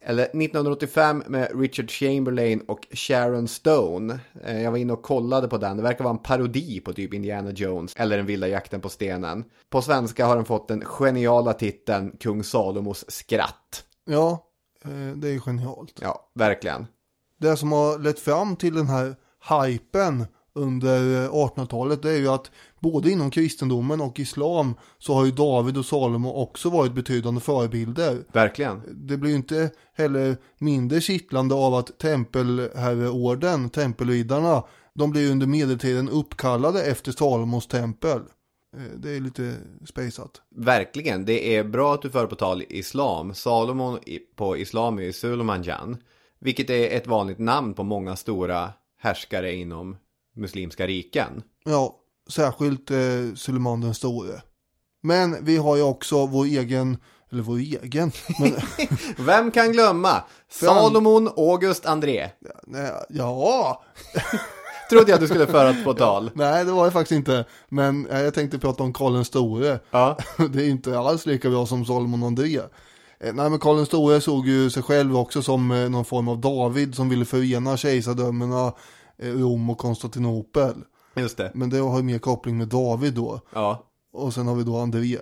Eller 1985 med Richard Chamberlain och Sharon Stone. Eh, Jag var inne och kollade på den. Det verkar vara en parodi på typ Indiana Jones eller Den vilda jakten på stenen. På svenska har den fått den geniala titeln Kung Salomos skratt. Ja, eh, det är genialt. Ja, verkligen. Det som har lett fram till den här hypen under eh, 1800-talet det är ju att både inom kristendomen och islam så har ju David och Salomo också varit betydande förebilder. Verkligen. Det blir ju inte heller mindre kittlande av att tempelherreorden, tempelriddarna, de blir ju under medeltiden uppkallade efter Salomos tempel. Eh, Det är lite spejsat. Verkligen. Det är bra att du för på tal islam. Salomon på islam är ju Sulemanjan. Vilket är ett vanligt namn på många stora härskare inom muslimska riken. Ja, särskilt eh, Suleiman den store. Men vi har ju också vår egen, eller vår egen, men Vem kan glömma? Salomon August André. nej, ja, Trodde jag du skulle föra på tal. nej det var det faktiskt inte. Men eh, jag tänkte prata om Karl den store. Ja. Det är inte alls lika bra som Salomon André. Eh, Nej men Karl den store såg ju sig själv också som eh, någon form av David som ville förena kejsardömena Rom och Konstantinopel. Just det. Men det har ju mer koppling med David då. Ja. Och sen har vi då André.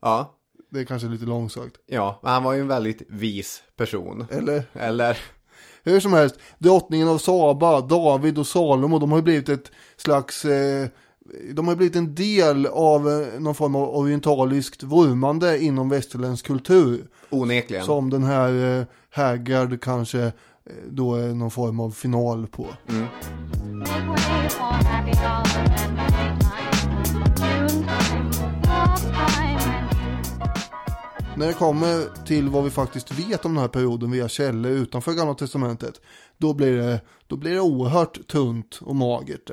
Ja. Det är kanske lite långsökt. Ja, men han var ju en väldigt vis person. Eller? Eller? Hur som helst, drottningen av Saba, David och Salomo, de har ju blivit ett slags, eh, de har ju blivit en del av eh, någon form av orientaliskt vurmande inom västerländsk kultur. Onekligen. Som den här eh, Haggard kanske eh, då någon form av final på. När det kommer till vad vi faktiskt vet om den här perioden via källor utanför Gamla Testamentet, då blir det, då blir det oerhört tunt och magert.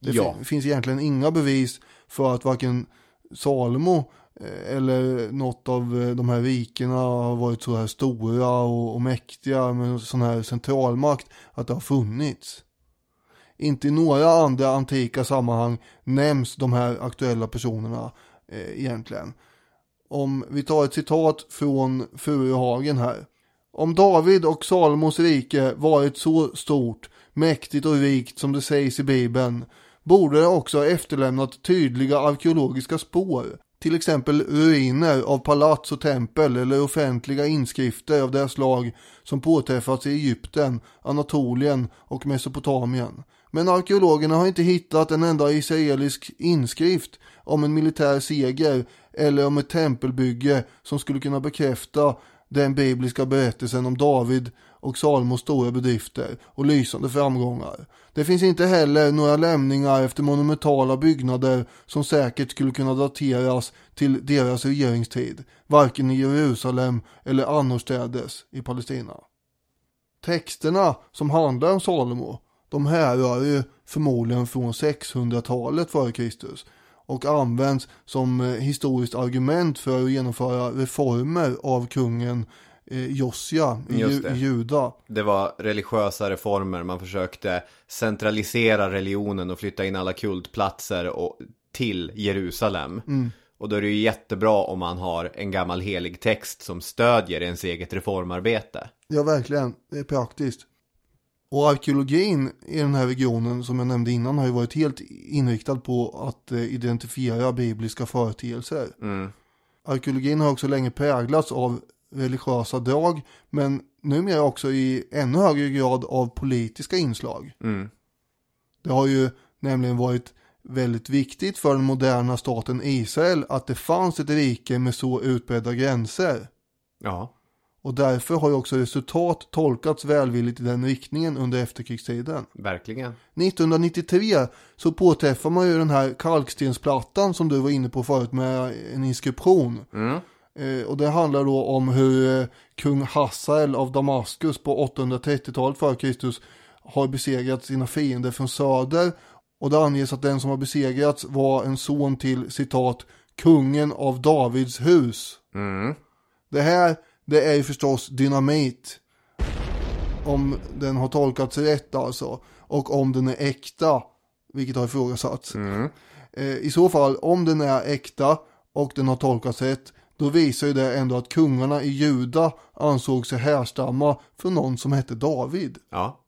Det, Ja. fin- finns egentligen inga bevis för att varken Salomo Eh, eller något av eh, de här rikena har varit så här stora och, och mäktiga med sån här centralmakt att det har funnits. Inte i några andra antika sammanhang nämns de här aktuella personerna eh, egentligen. Om vi tar ett citat från Furuhagen här. Om David och Salomos rike varit så stort, mäktigt och rikt som det sägs i Bibeln, borde det också ha efterlämnat tydliga arkeologiska spår, till exempel ruiner av palats och tempel eller offentliga inskrifter av det slag som påträffats i Egypten, Anatolien och Mesopotamien. Men arkeologerna har inte hittat en enda israelisk inskrift om en militär seger eller om ett tempelbygge som skulle kunna bekräfta den bibliska berättelsen om David och Salomos stora bedrifter och lysande framgångar. Det finns inte heller några lämningar efter monumentala byggnader som säkert skulle kunna dateras till deras regeringstid, varken i Jerusalem eller annorstädes i Palestina. Texterna som handlar om Salomo, de härrör ju förmodligen från 600-talet före Kristus och används som eh, historiskt argument för att genomföra reformer av kungen eh, Josia i Ju-. Juda. Det var religiösa reformer, man försökte centralisera religionen och flytta in alla kultplatser och, till Jerusalem. Och då är det ju jättebra om man har en gammal helig text som stödjer ens eget reformarbete. Ja, verkligen. Det är praktiskt. Och arkeologin i den här regionen som jag nämnde innan har ju varit helt inriktad på att eh, identifiera bibliska företeelser. Arkeologin har också länge präglats av religiösa drag men numera också i ännu högre grad av politiska inslag. Det har ju nämligen varit väldigt viktigt för den moderna staten Israel att det fanns ett rike med så utbredda gränser. Ja, Och därför har ju också resultat tolkats välvilligt i den riktningen under efterkrigstiden. verkligen. 1993 så påträffar man ju den här kalkstensplattan som du var inne på förut med en inskription. Eh, och det handlar då om hur eh, kung Hassael av Damaskus på 830-talet före Kristus har besegrat sina fiender från söder. Och det anges att den som har besegrats var en son till citat kungen av Davids hus. Det här, det är ju förstås dynamit. Om den har tolkats rätt alltså. Och om den är äkta, vilket har ifrågasatts. Eh, I så fall, om den är äkta och den har tolkats rätt, då visar ju det ändå att kungarna i Juda ansåg sig härstamma från någon som hette David. Ja,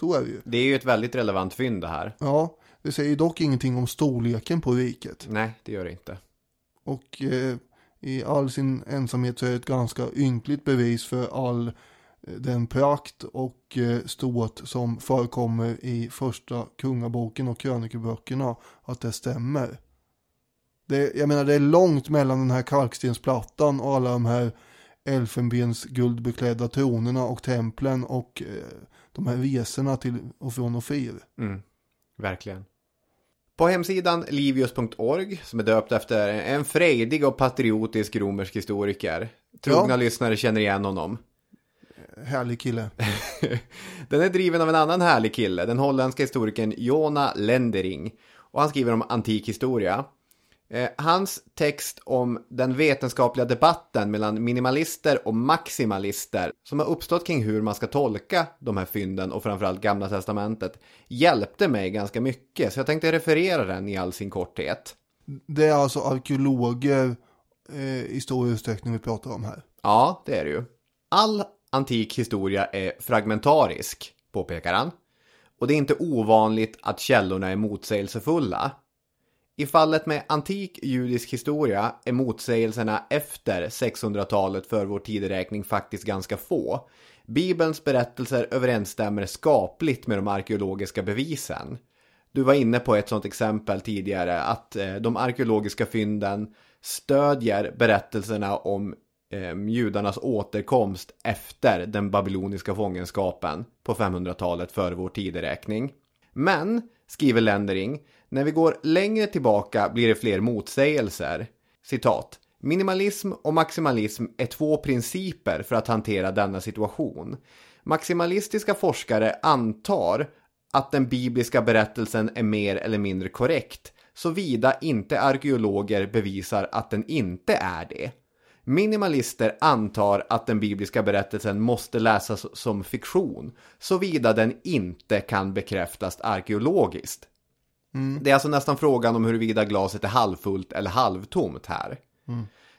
Så är det ju. det är ju ett väldigt relevant fynd det här. Ja, det säger dock ingenting om storleken på riket. Nej, det gör det inte. Och eh, i all sin ensamhet så är det ett ganska ynkligt bevis för all eh, den prakt och eh, ståt som förekommer i första kungaboken och krönikeböckerna att det stämmer. Det, jag menar det är långt mellan den här kalkstensplattan och alla de här elfenbens guldbeklädda tronerna och templen och eh, de här resorna till och från Ofir. Verkligen. På hemsidan livius.org, som är döpt efter en frejdig och patriotisk romersk historiker. Trogna Ja. lyssnare känner igen honom. Härlig kille. Den är driven av en annan härlig kille, den holländska historikern Jona Lendering. Och han skriver om antik historia. Eh, hans text om den vetenskapliga debatten mellan minimalister och maximalister som har uppstått kring hur man ska tolka de här fynden och framförallt gamla testamentet hjälpte mig ganska mycket så jag tänkte referera den i all sin korthet. Det är alltså arkeologer eh, i stor utsträckning vi pratar om här. Ja, det är det ju. All antik historia är fragmentarisk, påpekar han. Och det är inte ovanligt att källorna är motsägelsefulla. I fallet med antik judisk historia är motsägelserna efter 600-talet för vår tideräkning faktiskt ganska få. Bibelns berättelser överensstämmer skapligt med de arkeologiska bevisen. Du var inne på ett sådant exempel tidigare att eh, de arkeologiska fynden stödjer berättelserna om eh, judarnas återkomst efter den babyloniska fångenskapen på 500-talet före vår tideräkning. Men, skriver Lendering, när vi går längre tillbaka blir det fler motsägelser. Citat. Minimalism och maximalism är två principer för att hantera denna situation. Maximalistiska forskare antar att den bibliska berättelsen är mer eller mindre korrekt, såvida inte arkeologer bevisar att den inte är det. Minimalister antar att den bibliska berättelsen måste läsas som fiktion, såvida den inte kan bekräftas arkeologiskt. Det är alltså nästan frågan om huruvida glaset är halvfullt eller halvtomt här.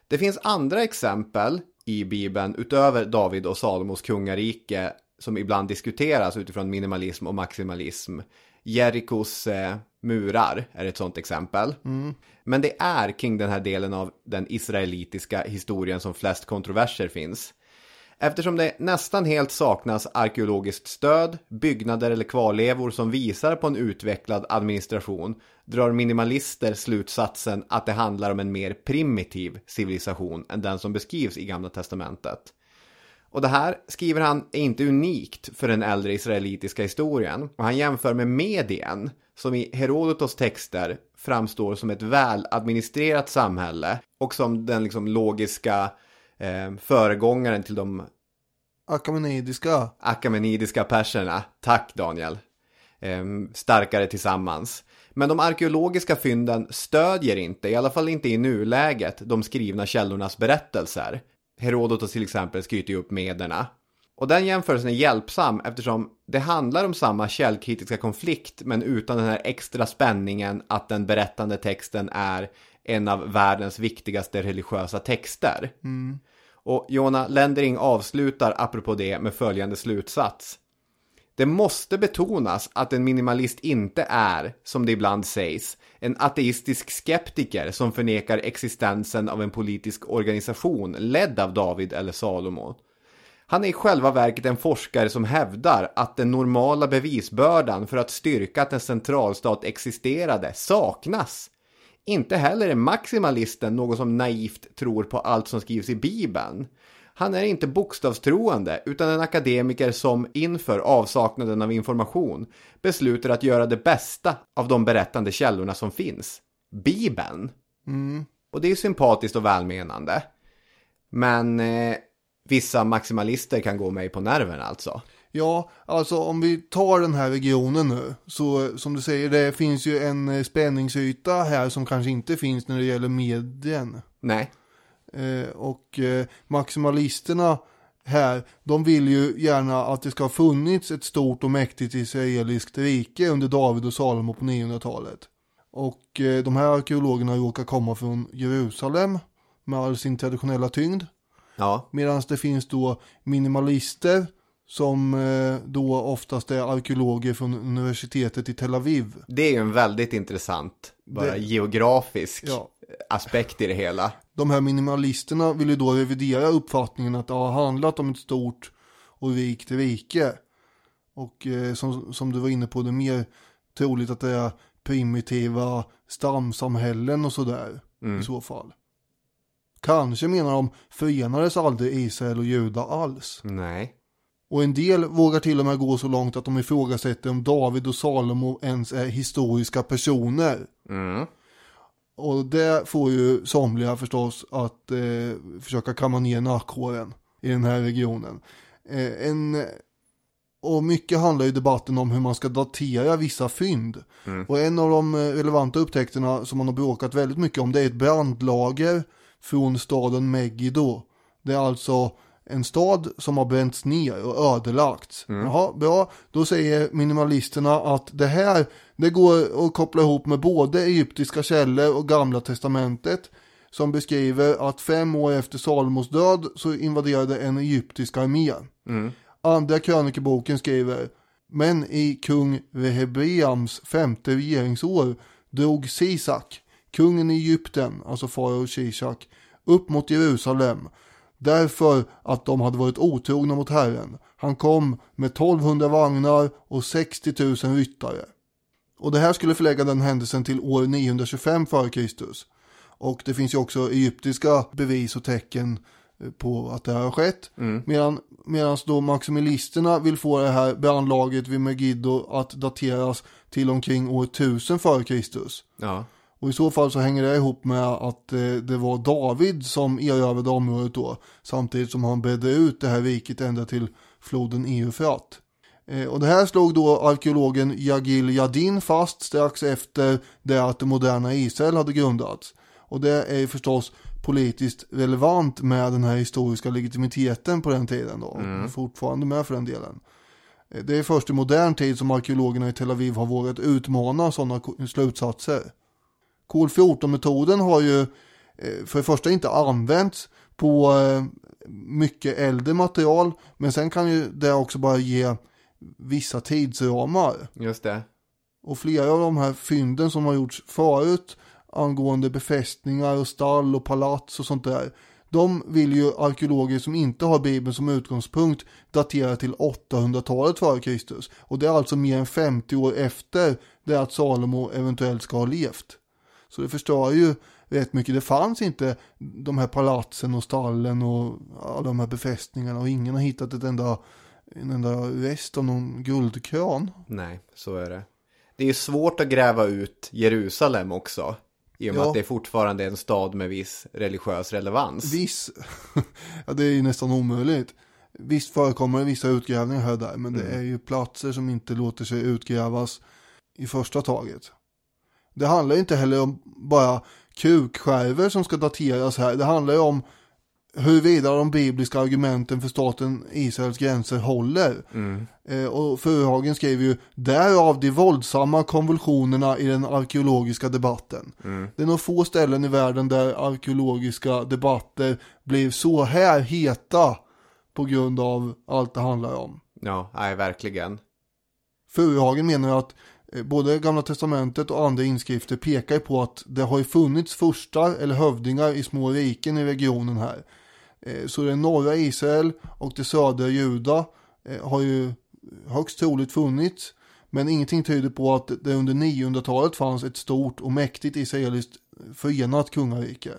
Det finns andra exempel i Bibeln utöver David och Salomos kungarike som ibland diskuteras utifrån minimalism och maximalism. Jerikos eh, murar är ett sådant exempel. Men det är kring den här delen av den israelitiska historien som flest kontroverser finns. Eftersom det nästan helt saknas arkeologiskt stöd, byggnader eller kvarlevor som visar på en utvecklad administration drar minimalister slutsatsen att det handlar om en mer primitiv civilisation än den som beskrivs i Gamla Testamentet. Och det här, skriver han, är inte unikt för den äldre israelitiska historien. Och han jämför med Medien, som i Herodotos texter framstår som ett väladministrerat samhälle och som den liksom logiska eh, föregångaren till de Akamenidiska. akamenidiska perserna. Tack Daniel. Ehm, starkare tillsammans. Men de arkeologiska fynden stödjer inte, i alla fall inte i nuläget, de skrivna källornas berättelser. Herodotos till exempel skryter ju upp mederna. Och den jämförelsen är hjälpsam eftersom det handlar om samma källkritiska konflikt men utan den här extra spänningen att den berättande texten är en av världens viktigaste religiösa texter. Och Jona Lendering avslutar apropå det med följande slutsats. Det måste betonas att en minimalist inte är, som det ibland sägs, en ateistisk skeptiker som förnekar existensen av en politisk organisation ledd av David eller Salomo. Han är i själva verket en forskare som hävdar att den normala bevisbördan för att styrka att en centralstat existerade saknas. Inte heller är maximalisten någon som naivt tror på allt som skrivs i Bibeln. Han är inte bokstavstroende utan en akademiker som inför avsaknaden av information beslutar att göra det bästa av de berättande källorna som finns. Bibeln. Och det är sympatiskt och välmenande. Men eh, vissa maximalister kan gå mig på nerven alltså. Ja, alltså om vi tar den här regionen nu. Så som du säger, det finns ju en eh, spänningsyta här som kanske inte finns när det gäller medien. Nej. Eh, och eh, maximalisterna här, de vill ju gärna att det ska ha funnits ett stort och mäktigt israeliskt rike under David och Salomo på 900-talet. Och eh, de här arkeologerna råkar komma från Jerusalem med all sin traditionella tyngd. Ja. Medan det finns då minimalister som då oftast är arkeologer från universitetet i Tel Aviv. Det är ju en väldigt intressant, bara Det- geografisk Ja. Aspekt i det hela. De här minimalisterna vill ju då revidera uppfattningen att det har handlat om ett stort och rikt rike. Och eh, som, som du var inne på, det är mer troligt att det är primitiva stamsamhällen och sådär i så fall. Kanske menar de förenades aldrig Israel och Juda alls. Nej. Och en del vågar till och med gå så långt att de ifrågasätter om David och Salomo ens är historiska personer. Och det får ju somliga förstås att eh, försöka kamma ner nackhåren i den här regionen. Eh, en, och mycket handlar ju debatten om hur man ska datera vissa fynd. Och en av de eh, relevanta upptäckterna som man har bråkat väldigt mycket om det är ett brandlager från staden Megiddo. Det är alltså en stad som har bränts ner och ödelagts. Jaha, bra. Då säger minimalisterna att det här, det går att koppla ihop med både egyptiska källor och gamla testamentet. Som beskriver att fem år efter Salomos död så invaderade en egyptisk armé. Andra krönikeboken skriver Men i kung Rehebeams femte regeringsår drog Sisak, kungen i Egypten, alltså farao Shishak, upp mot Jerusalem därför att de hade varit otrogna mot Herren. Han kom med 1200 vagnar och 60 000 ryttare. Och det här skulle förlägga den händelsen till år 925 f.Kr. Och det finns ju också egyptiska bevis och tecken eh, på att det här har skett. Medan, medans då maximilisterna vill få det här brandlaget vid Megiddo att dateras till omkring år 1000 f.Kr. Ja. Och i så fall så hänger det ihop med att eh, det var David som erövrade området då. Samtidigt som han bredde ut det här riket ända till floden Eufrat. Eh, och det här slog då arkeologen Jagil Yadin fast strax efter det att det moderna Israel hade grundats. Och det är ju förstås politiskt relevant med den här historiska legitimiteten på den tiden då. Och fortfarande med för den delen. Eh, Det är först i modern tid som arkeologerna i Tel Aviv har vågat utmana sådana slutsatser. Kol 14-metoden har ju eh, för det första inte använts på eh, mycket äldre material. Men sen kan ju det också bara ge vissa tidsramar. Just det. Och flera av de här fynden som har gjorts förut angående befästningar och stall och palats och sånt där. De vill ju arkeologer som inte har Bibeln som utgångspunkt datera till 800-talet före Kristus. Och det är alltså mer än 50 år efter det att Salomo eventuellt ska ha levt. Så det förstör ju rätt mycket. Det fanns inte de här palatsen och stallen och alla de här befästningarna och ingen har hittat ett enda, en enda rest av någon guldkran. Nej, så är det. Det är svårt att gräva ut Jerusalem också. I och med Ja. att det är fortfarande en stad med viss religiös relevans. Viss, ja det är ju nästan omöjligt. Visst förekommer det vissa utgrävningar här och där, men det är ju platser som inte låter sig utgrävas i första taget. Det handlar inte heller om bara kukskärvor som ska dateras här. Det handlar ju om huruvida de bibliska argumenten för staten Israels gränser håller. Eh, och Furuhagen skriver ju därav de våldsamma konvulsionerna i den arkeologiska debatten. Det är nog få ställen i världen där arkeologiska debatter blir så här heta på grund av allt det handlar om. Ja, nej, verkligen. Furuhagen menar att eh, Eh, både Gamla Testamentet och andra inskrifter pekar på att det har ju funnits furstar eller hövdingar i små riken i regionen här. Eh, så det norra Israel och det södra Juda eh, har ju högst troligt funnits. Men ingenting tyder på att det under 900-talet fanns ett stort och mäktigt israeliskt förenat kungarike.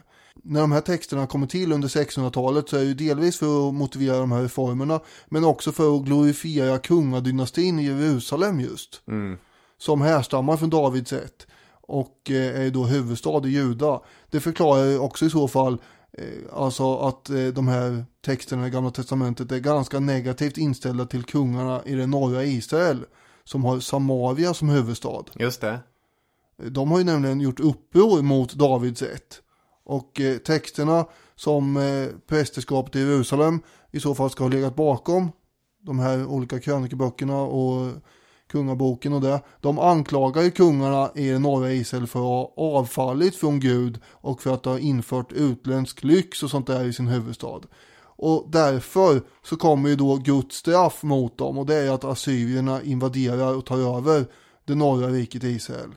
När de här texterna kommer till under 600-talet så är det ju delvis för att motivera de här reformerna men också för att glorifiera kungadynastin i Jerusalem just. Mm. Som härstammar från Davids ett och eh, är då huvudstad i Juda. Det förklarar ju också i så fall eh, alltså att eh, de här texterna i Gamla Testamentet är ganska negativt inställda till kungarna i det norra Israel som har Samaria som huvudstad. Just det. De har ju nämligen gjort uppror mot Davids ett. Och texterna som eh, prästerskapet i Jerusalem i så fall ska ha legat bakom de här olika krönikeböckerna och kungaboken och det. De anklagar ju kungarna i norra Israel för att ha avfallit från Gud och för att ha infört utländsk lyx och sånt där i sin huvudstad. Och därför så kommer ju då Guds straff mot dem och det är att assyrierna invaderar och tar över det norra riket Israel.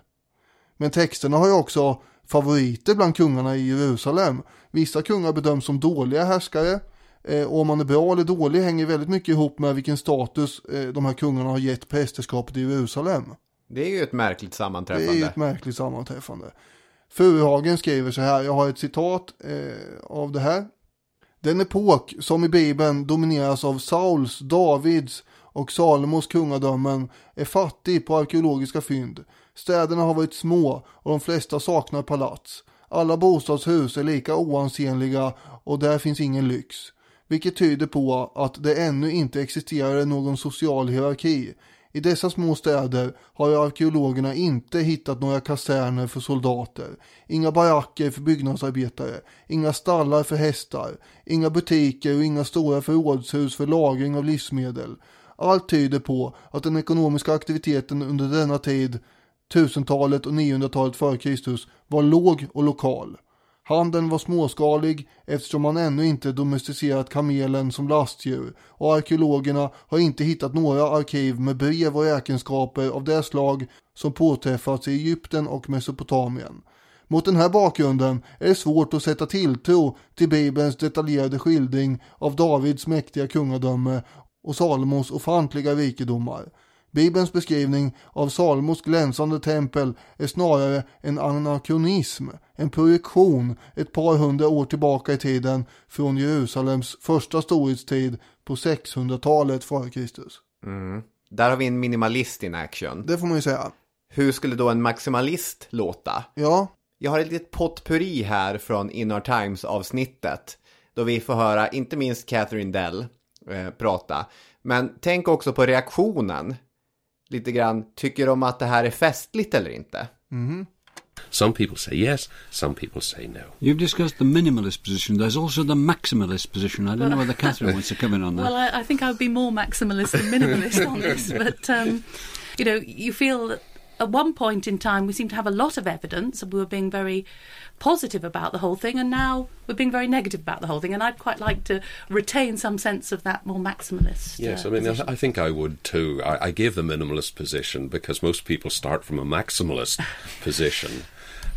Men texterna har ju också favoriter bland kungarna i Jerusalem. Vissa kungar bedöms som dåliga härskare. Eh, om man är bra eller dålig hänger väldigt mycket ihop med vilken status eh, de här kungarna har gett prästerskapet i Jerusalem. Det är ju ett märkligt Det sammanträffande. är ju ett märkligt sammanträffande. Furuhagen skriver så här, jag har ett citat eh, av det här. Den epok som i Bibeln domineras av Sauls, Davids och Salomos kungadömen är fattig på arkeologiska fynd. Städerna har varit små och de flesta saknar palats. Alla bostadshus är lika oansenliga och där finns ingen lyx. Vilket tyder på att det ännu inte existerar någon social hierarki. I dessa små städer har arkeologerna inte hittat några kaserner för soldater, inga baracker för byggnadsarbetare, inga stallar för hästar, inga butiker och inga stora förrådshus för lagring av livsmedel. Allt tyder på att den ekonomiska aktiviteten under denna tid, 1000-talet och 900-talet före Kristus, var låg och lokal. Handeln var småskalig eftersom man ännu inte domesticerat kamelen som lastdjur och arkeologerna har inte hittat några arkiv med brev och räkenskaper av det slag som påträffats i Egypten och Mesopotamien. Mot den här bakgrunden är det svårt att sätta tilltro till Bibelns detaljerade skildring av Davids mäktiga kungadöme och Salomos ofantliga rikedomar. Bibelns beskrivning av Salomos glänsande tempel är snarare en anakronism, en projektion ett par hundra år tillbaka i tiden från Jerusalems första storhetstid på 600-talet före Kristus. Där har vi en minimalist in action. Det får man ju säga. Hur skulle då en maximalist låta? Ja, Jag har ett litet potpurri här från Inner Times avsnittet. Då vi får höra inte minst Catherine Dell eh, prata. Men tänk också på reaktionen. Lite grann, tycker de att det här är festligt eller inte? Some people say yes, some people say no. You've discussed the minimalist position. There's also the maximalist position. I don't know whether Catherine wants to come in on that. Well, I, I think I would be more maximalist than minimalist on this, but um, you know, you feel that at one point in time we seemed to have a lot of evidence, and we were being very positive about the whole thing, and now we're being very negative about the whole thing. And I'd quite like to retain some sense of that more maximalist. Yes, uh, I mean, position. I, I think I would too. I, I give the minimalist position because most people start from a maximalist position.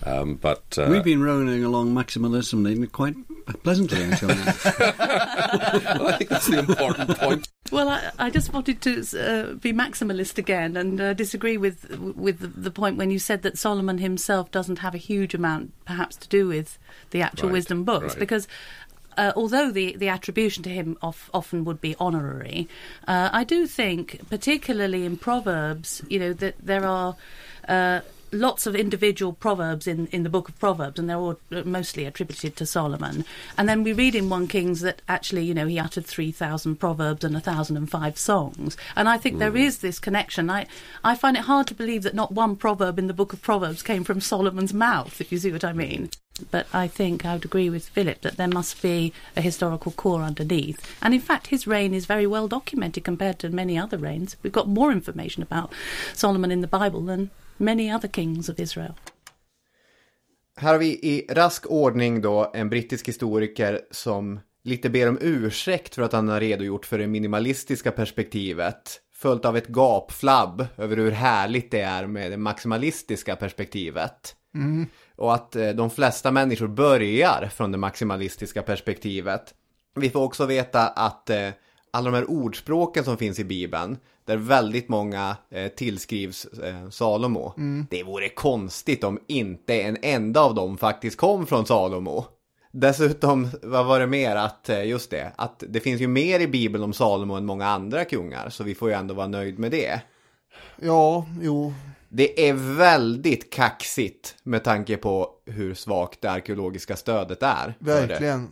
Um, but uh, We've been rolling along maximalism quite pleasantly until now. I think that's the important point. Well, I, I just wanted to uh, be maximalist again and uh, disagree with with the point when you said that Solomon himself doesn't have a huge amount, perhaps, to do with the actual Right, wisdom books, right. because. Uh, although the, the attribution to him of, often would be honorary, uh, I do think, particularly in Proverbs, you know, that there are uh, lots of individual proverbs in, in the book of Proverbs, and they're all mostly attributed to Solomon. And then we read in 1 Kings that actually, you know, he uttered 3,000 proverbs and 1,005 songs. And I think there mm. is this connection. I, I find it hard to believe that not one proverb in the book of Proverbs came from Solomon's mouth, if you see what I mean. But I think I would agree with Philip that there must be a historical core underneath. And in fact, his reign is very well documented compared to many other reigns. We've got more information about Solomon in the Bible than many other kings of Israel. Här har vi i rask ordning då en brittisk historiker som lite ber om ursäkt för att han har redogjort för det minimalistiska perspektivet. Följt av ett gapflabb över hur härligt det är med det maximalistiska perspektivet. Mm. Och att eh, de flesta människor börjar från det maximalistiska perspektivet. Vi får också veta att eh, alla de här ordspråken som finns i Bibeln, där väldigt många eh, tillskrivs eh, Salomo. Mm. Det vore konstigt om inte en enda av dem faktiskt kom från Salomo. Dessutom, vad var det mer? Att, eh, just det, att det finns ju mer i Bibeln om Salomo än många andra kungar, så vi får ju ändå vara nöjd med det. Ja, jo. Det är väldigt kaxigt med tanke på hur svagt det arkeologiska stödet är. för det. Verkligen.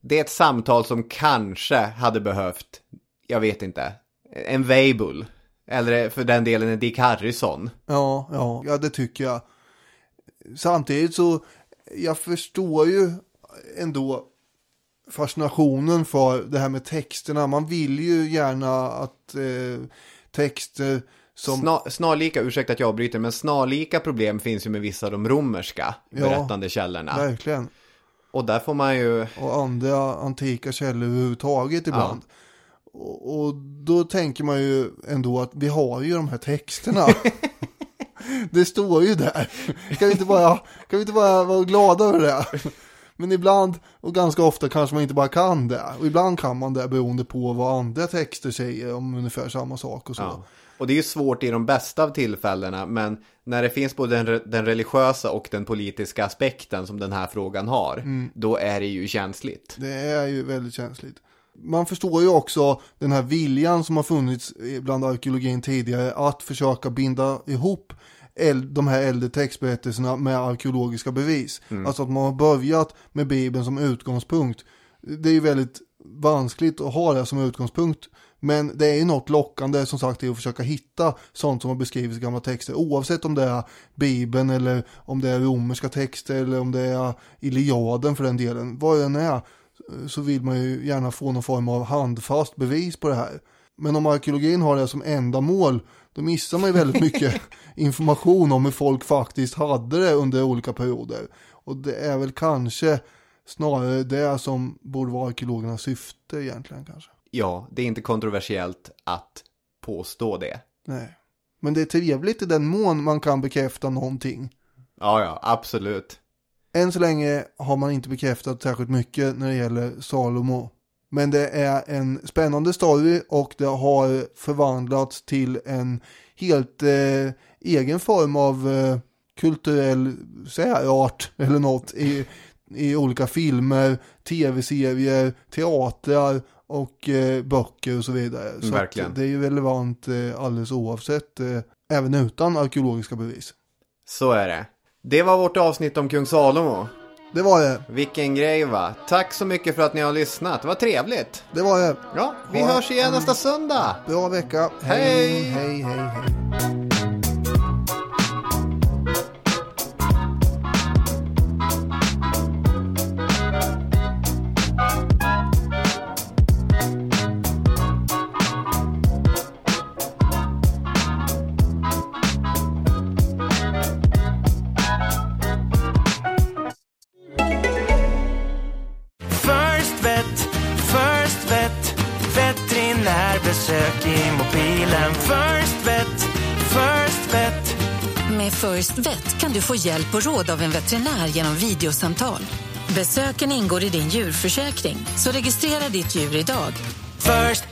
Det är ett samtal som kanske hade behövt, jag vet inte, en Weibull. Eller för den delen en Dick Harrison. Ja, ja, ja det tycker jag. Samtidigt så, jag förstår ju ändå fascinationen för det här med texterna. Man vill ju gärna att eh, texter som... Snar, snarlika, ursäkta att jag avbryter, men snarlika problem finns ju med vissa av de romerska Ja, berättande källorna. Verkligen. Och där får man ju... Och andra antika källor överhuvudtaget ibland. Och, och då tänker man ju ändå att vi har ju de här texterna. det står ju där. Kan vi inte bara, kan vi inte bara vara glada över det? Men ibland, och ganska ofta kanske man inte bara kan det. Och ibland kan man det beroende på vad andra texter säger om ungefär samma sak och så. Ja. Och det är ju svårt i de bästa av tillfällena, men när det finns både den, den religiösa och den politiska aspekten som den här frågan har, Mm. då är det ju känsligt. Det är ju väldigt känsligt. Man förstår ju också den här viljan som har funnits bland arkeologin tidigare att försöka binda ihop de här äldre textberättelserna med arkeologiska bevis. Mm. Alltså att man har börjat med Bibeln som utgångspunkt. Det är ju väldigt vanskligt att ha det som utgångspunkt. Men det är ju något lockande som sagt i att försöka hitta sånt som har beskrivits i gamla texter. Oavsett om det är Bibeln eller om det är romerska texter eller om det är Iliaden för den delen. Vad det än är så vill man ju gärna få någon form av handfast bevis på det här. Men om arkeologin har det som enda mål då missar man ju väldigt mycket information om hur folk faktiskt hade det under olika perioder. Och det är väl kanske snarare det som borde vara arkeologernas syfte egentligen kanske. Ja, det är inte kontroversiellt att påstå det. Nej. Men det är trevligt i den mån man kan bekräfta någonting. Ja, ja, absolut. Än så länge har man inte bekräftat särskilt mycket när det gäller Salomo. Men det är en spännande story och det har förvandlats till en helt eh, egen form av eh, kulturell särart eller något i, i olika filmer, tv-serier, teatrar och eh, böcker och så vidare. Så det är ju relevant eh, alldeles oavsett, eh, även utan arkeologiska bevis. Så är det. Det var vårt avsnitt om kung Salomo. Det var det. Vilken grej va. Tack så mycket för att ni har lyssnat. Det var trevligt. Det var det. Ja, vi Ha hörs igen en nästa söndag. Bra vecka. Hej! Hej, hej, hej. First Med First Vet kan du få hjälp och råd av en veterinär genom videosamtal. Besöken ingår i din djurförsäkring, så registrera ditt djur idag. First.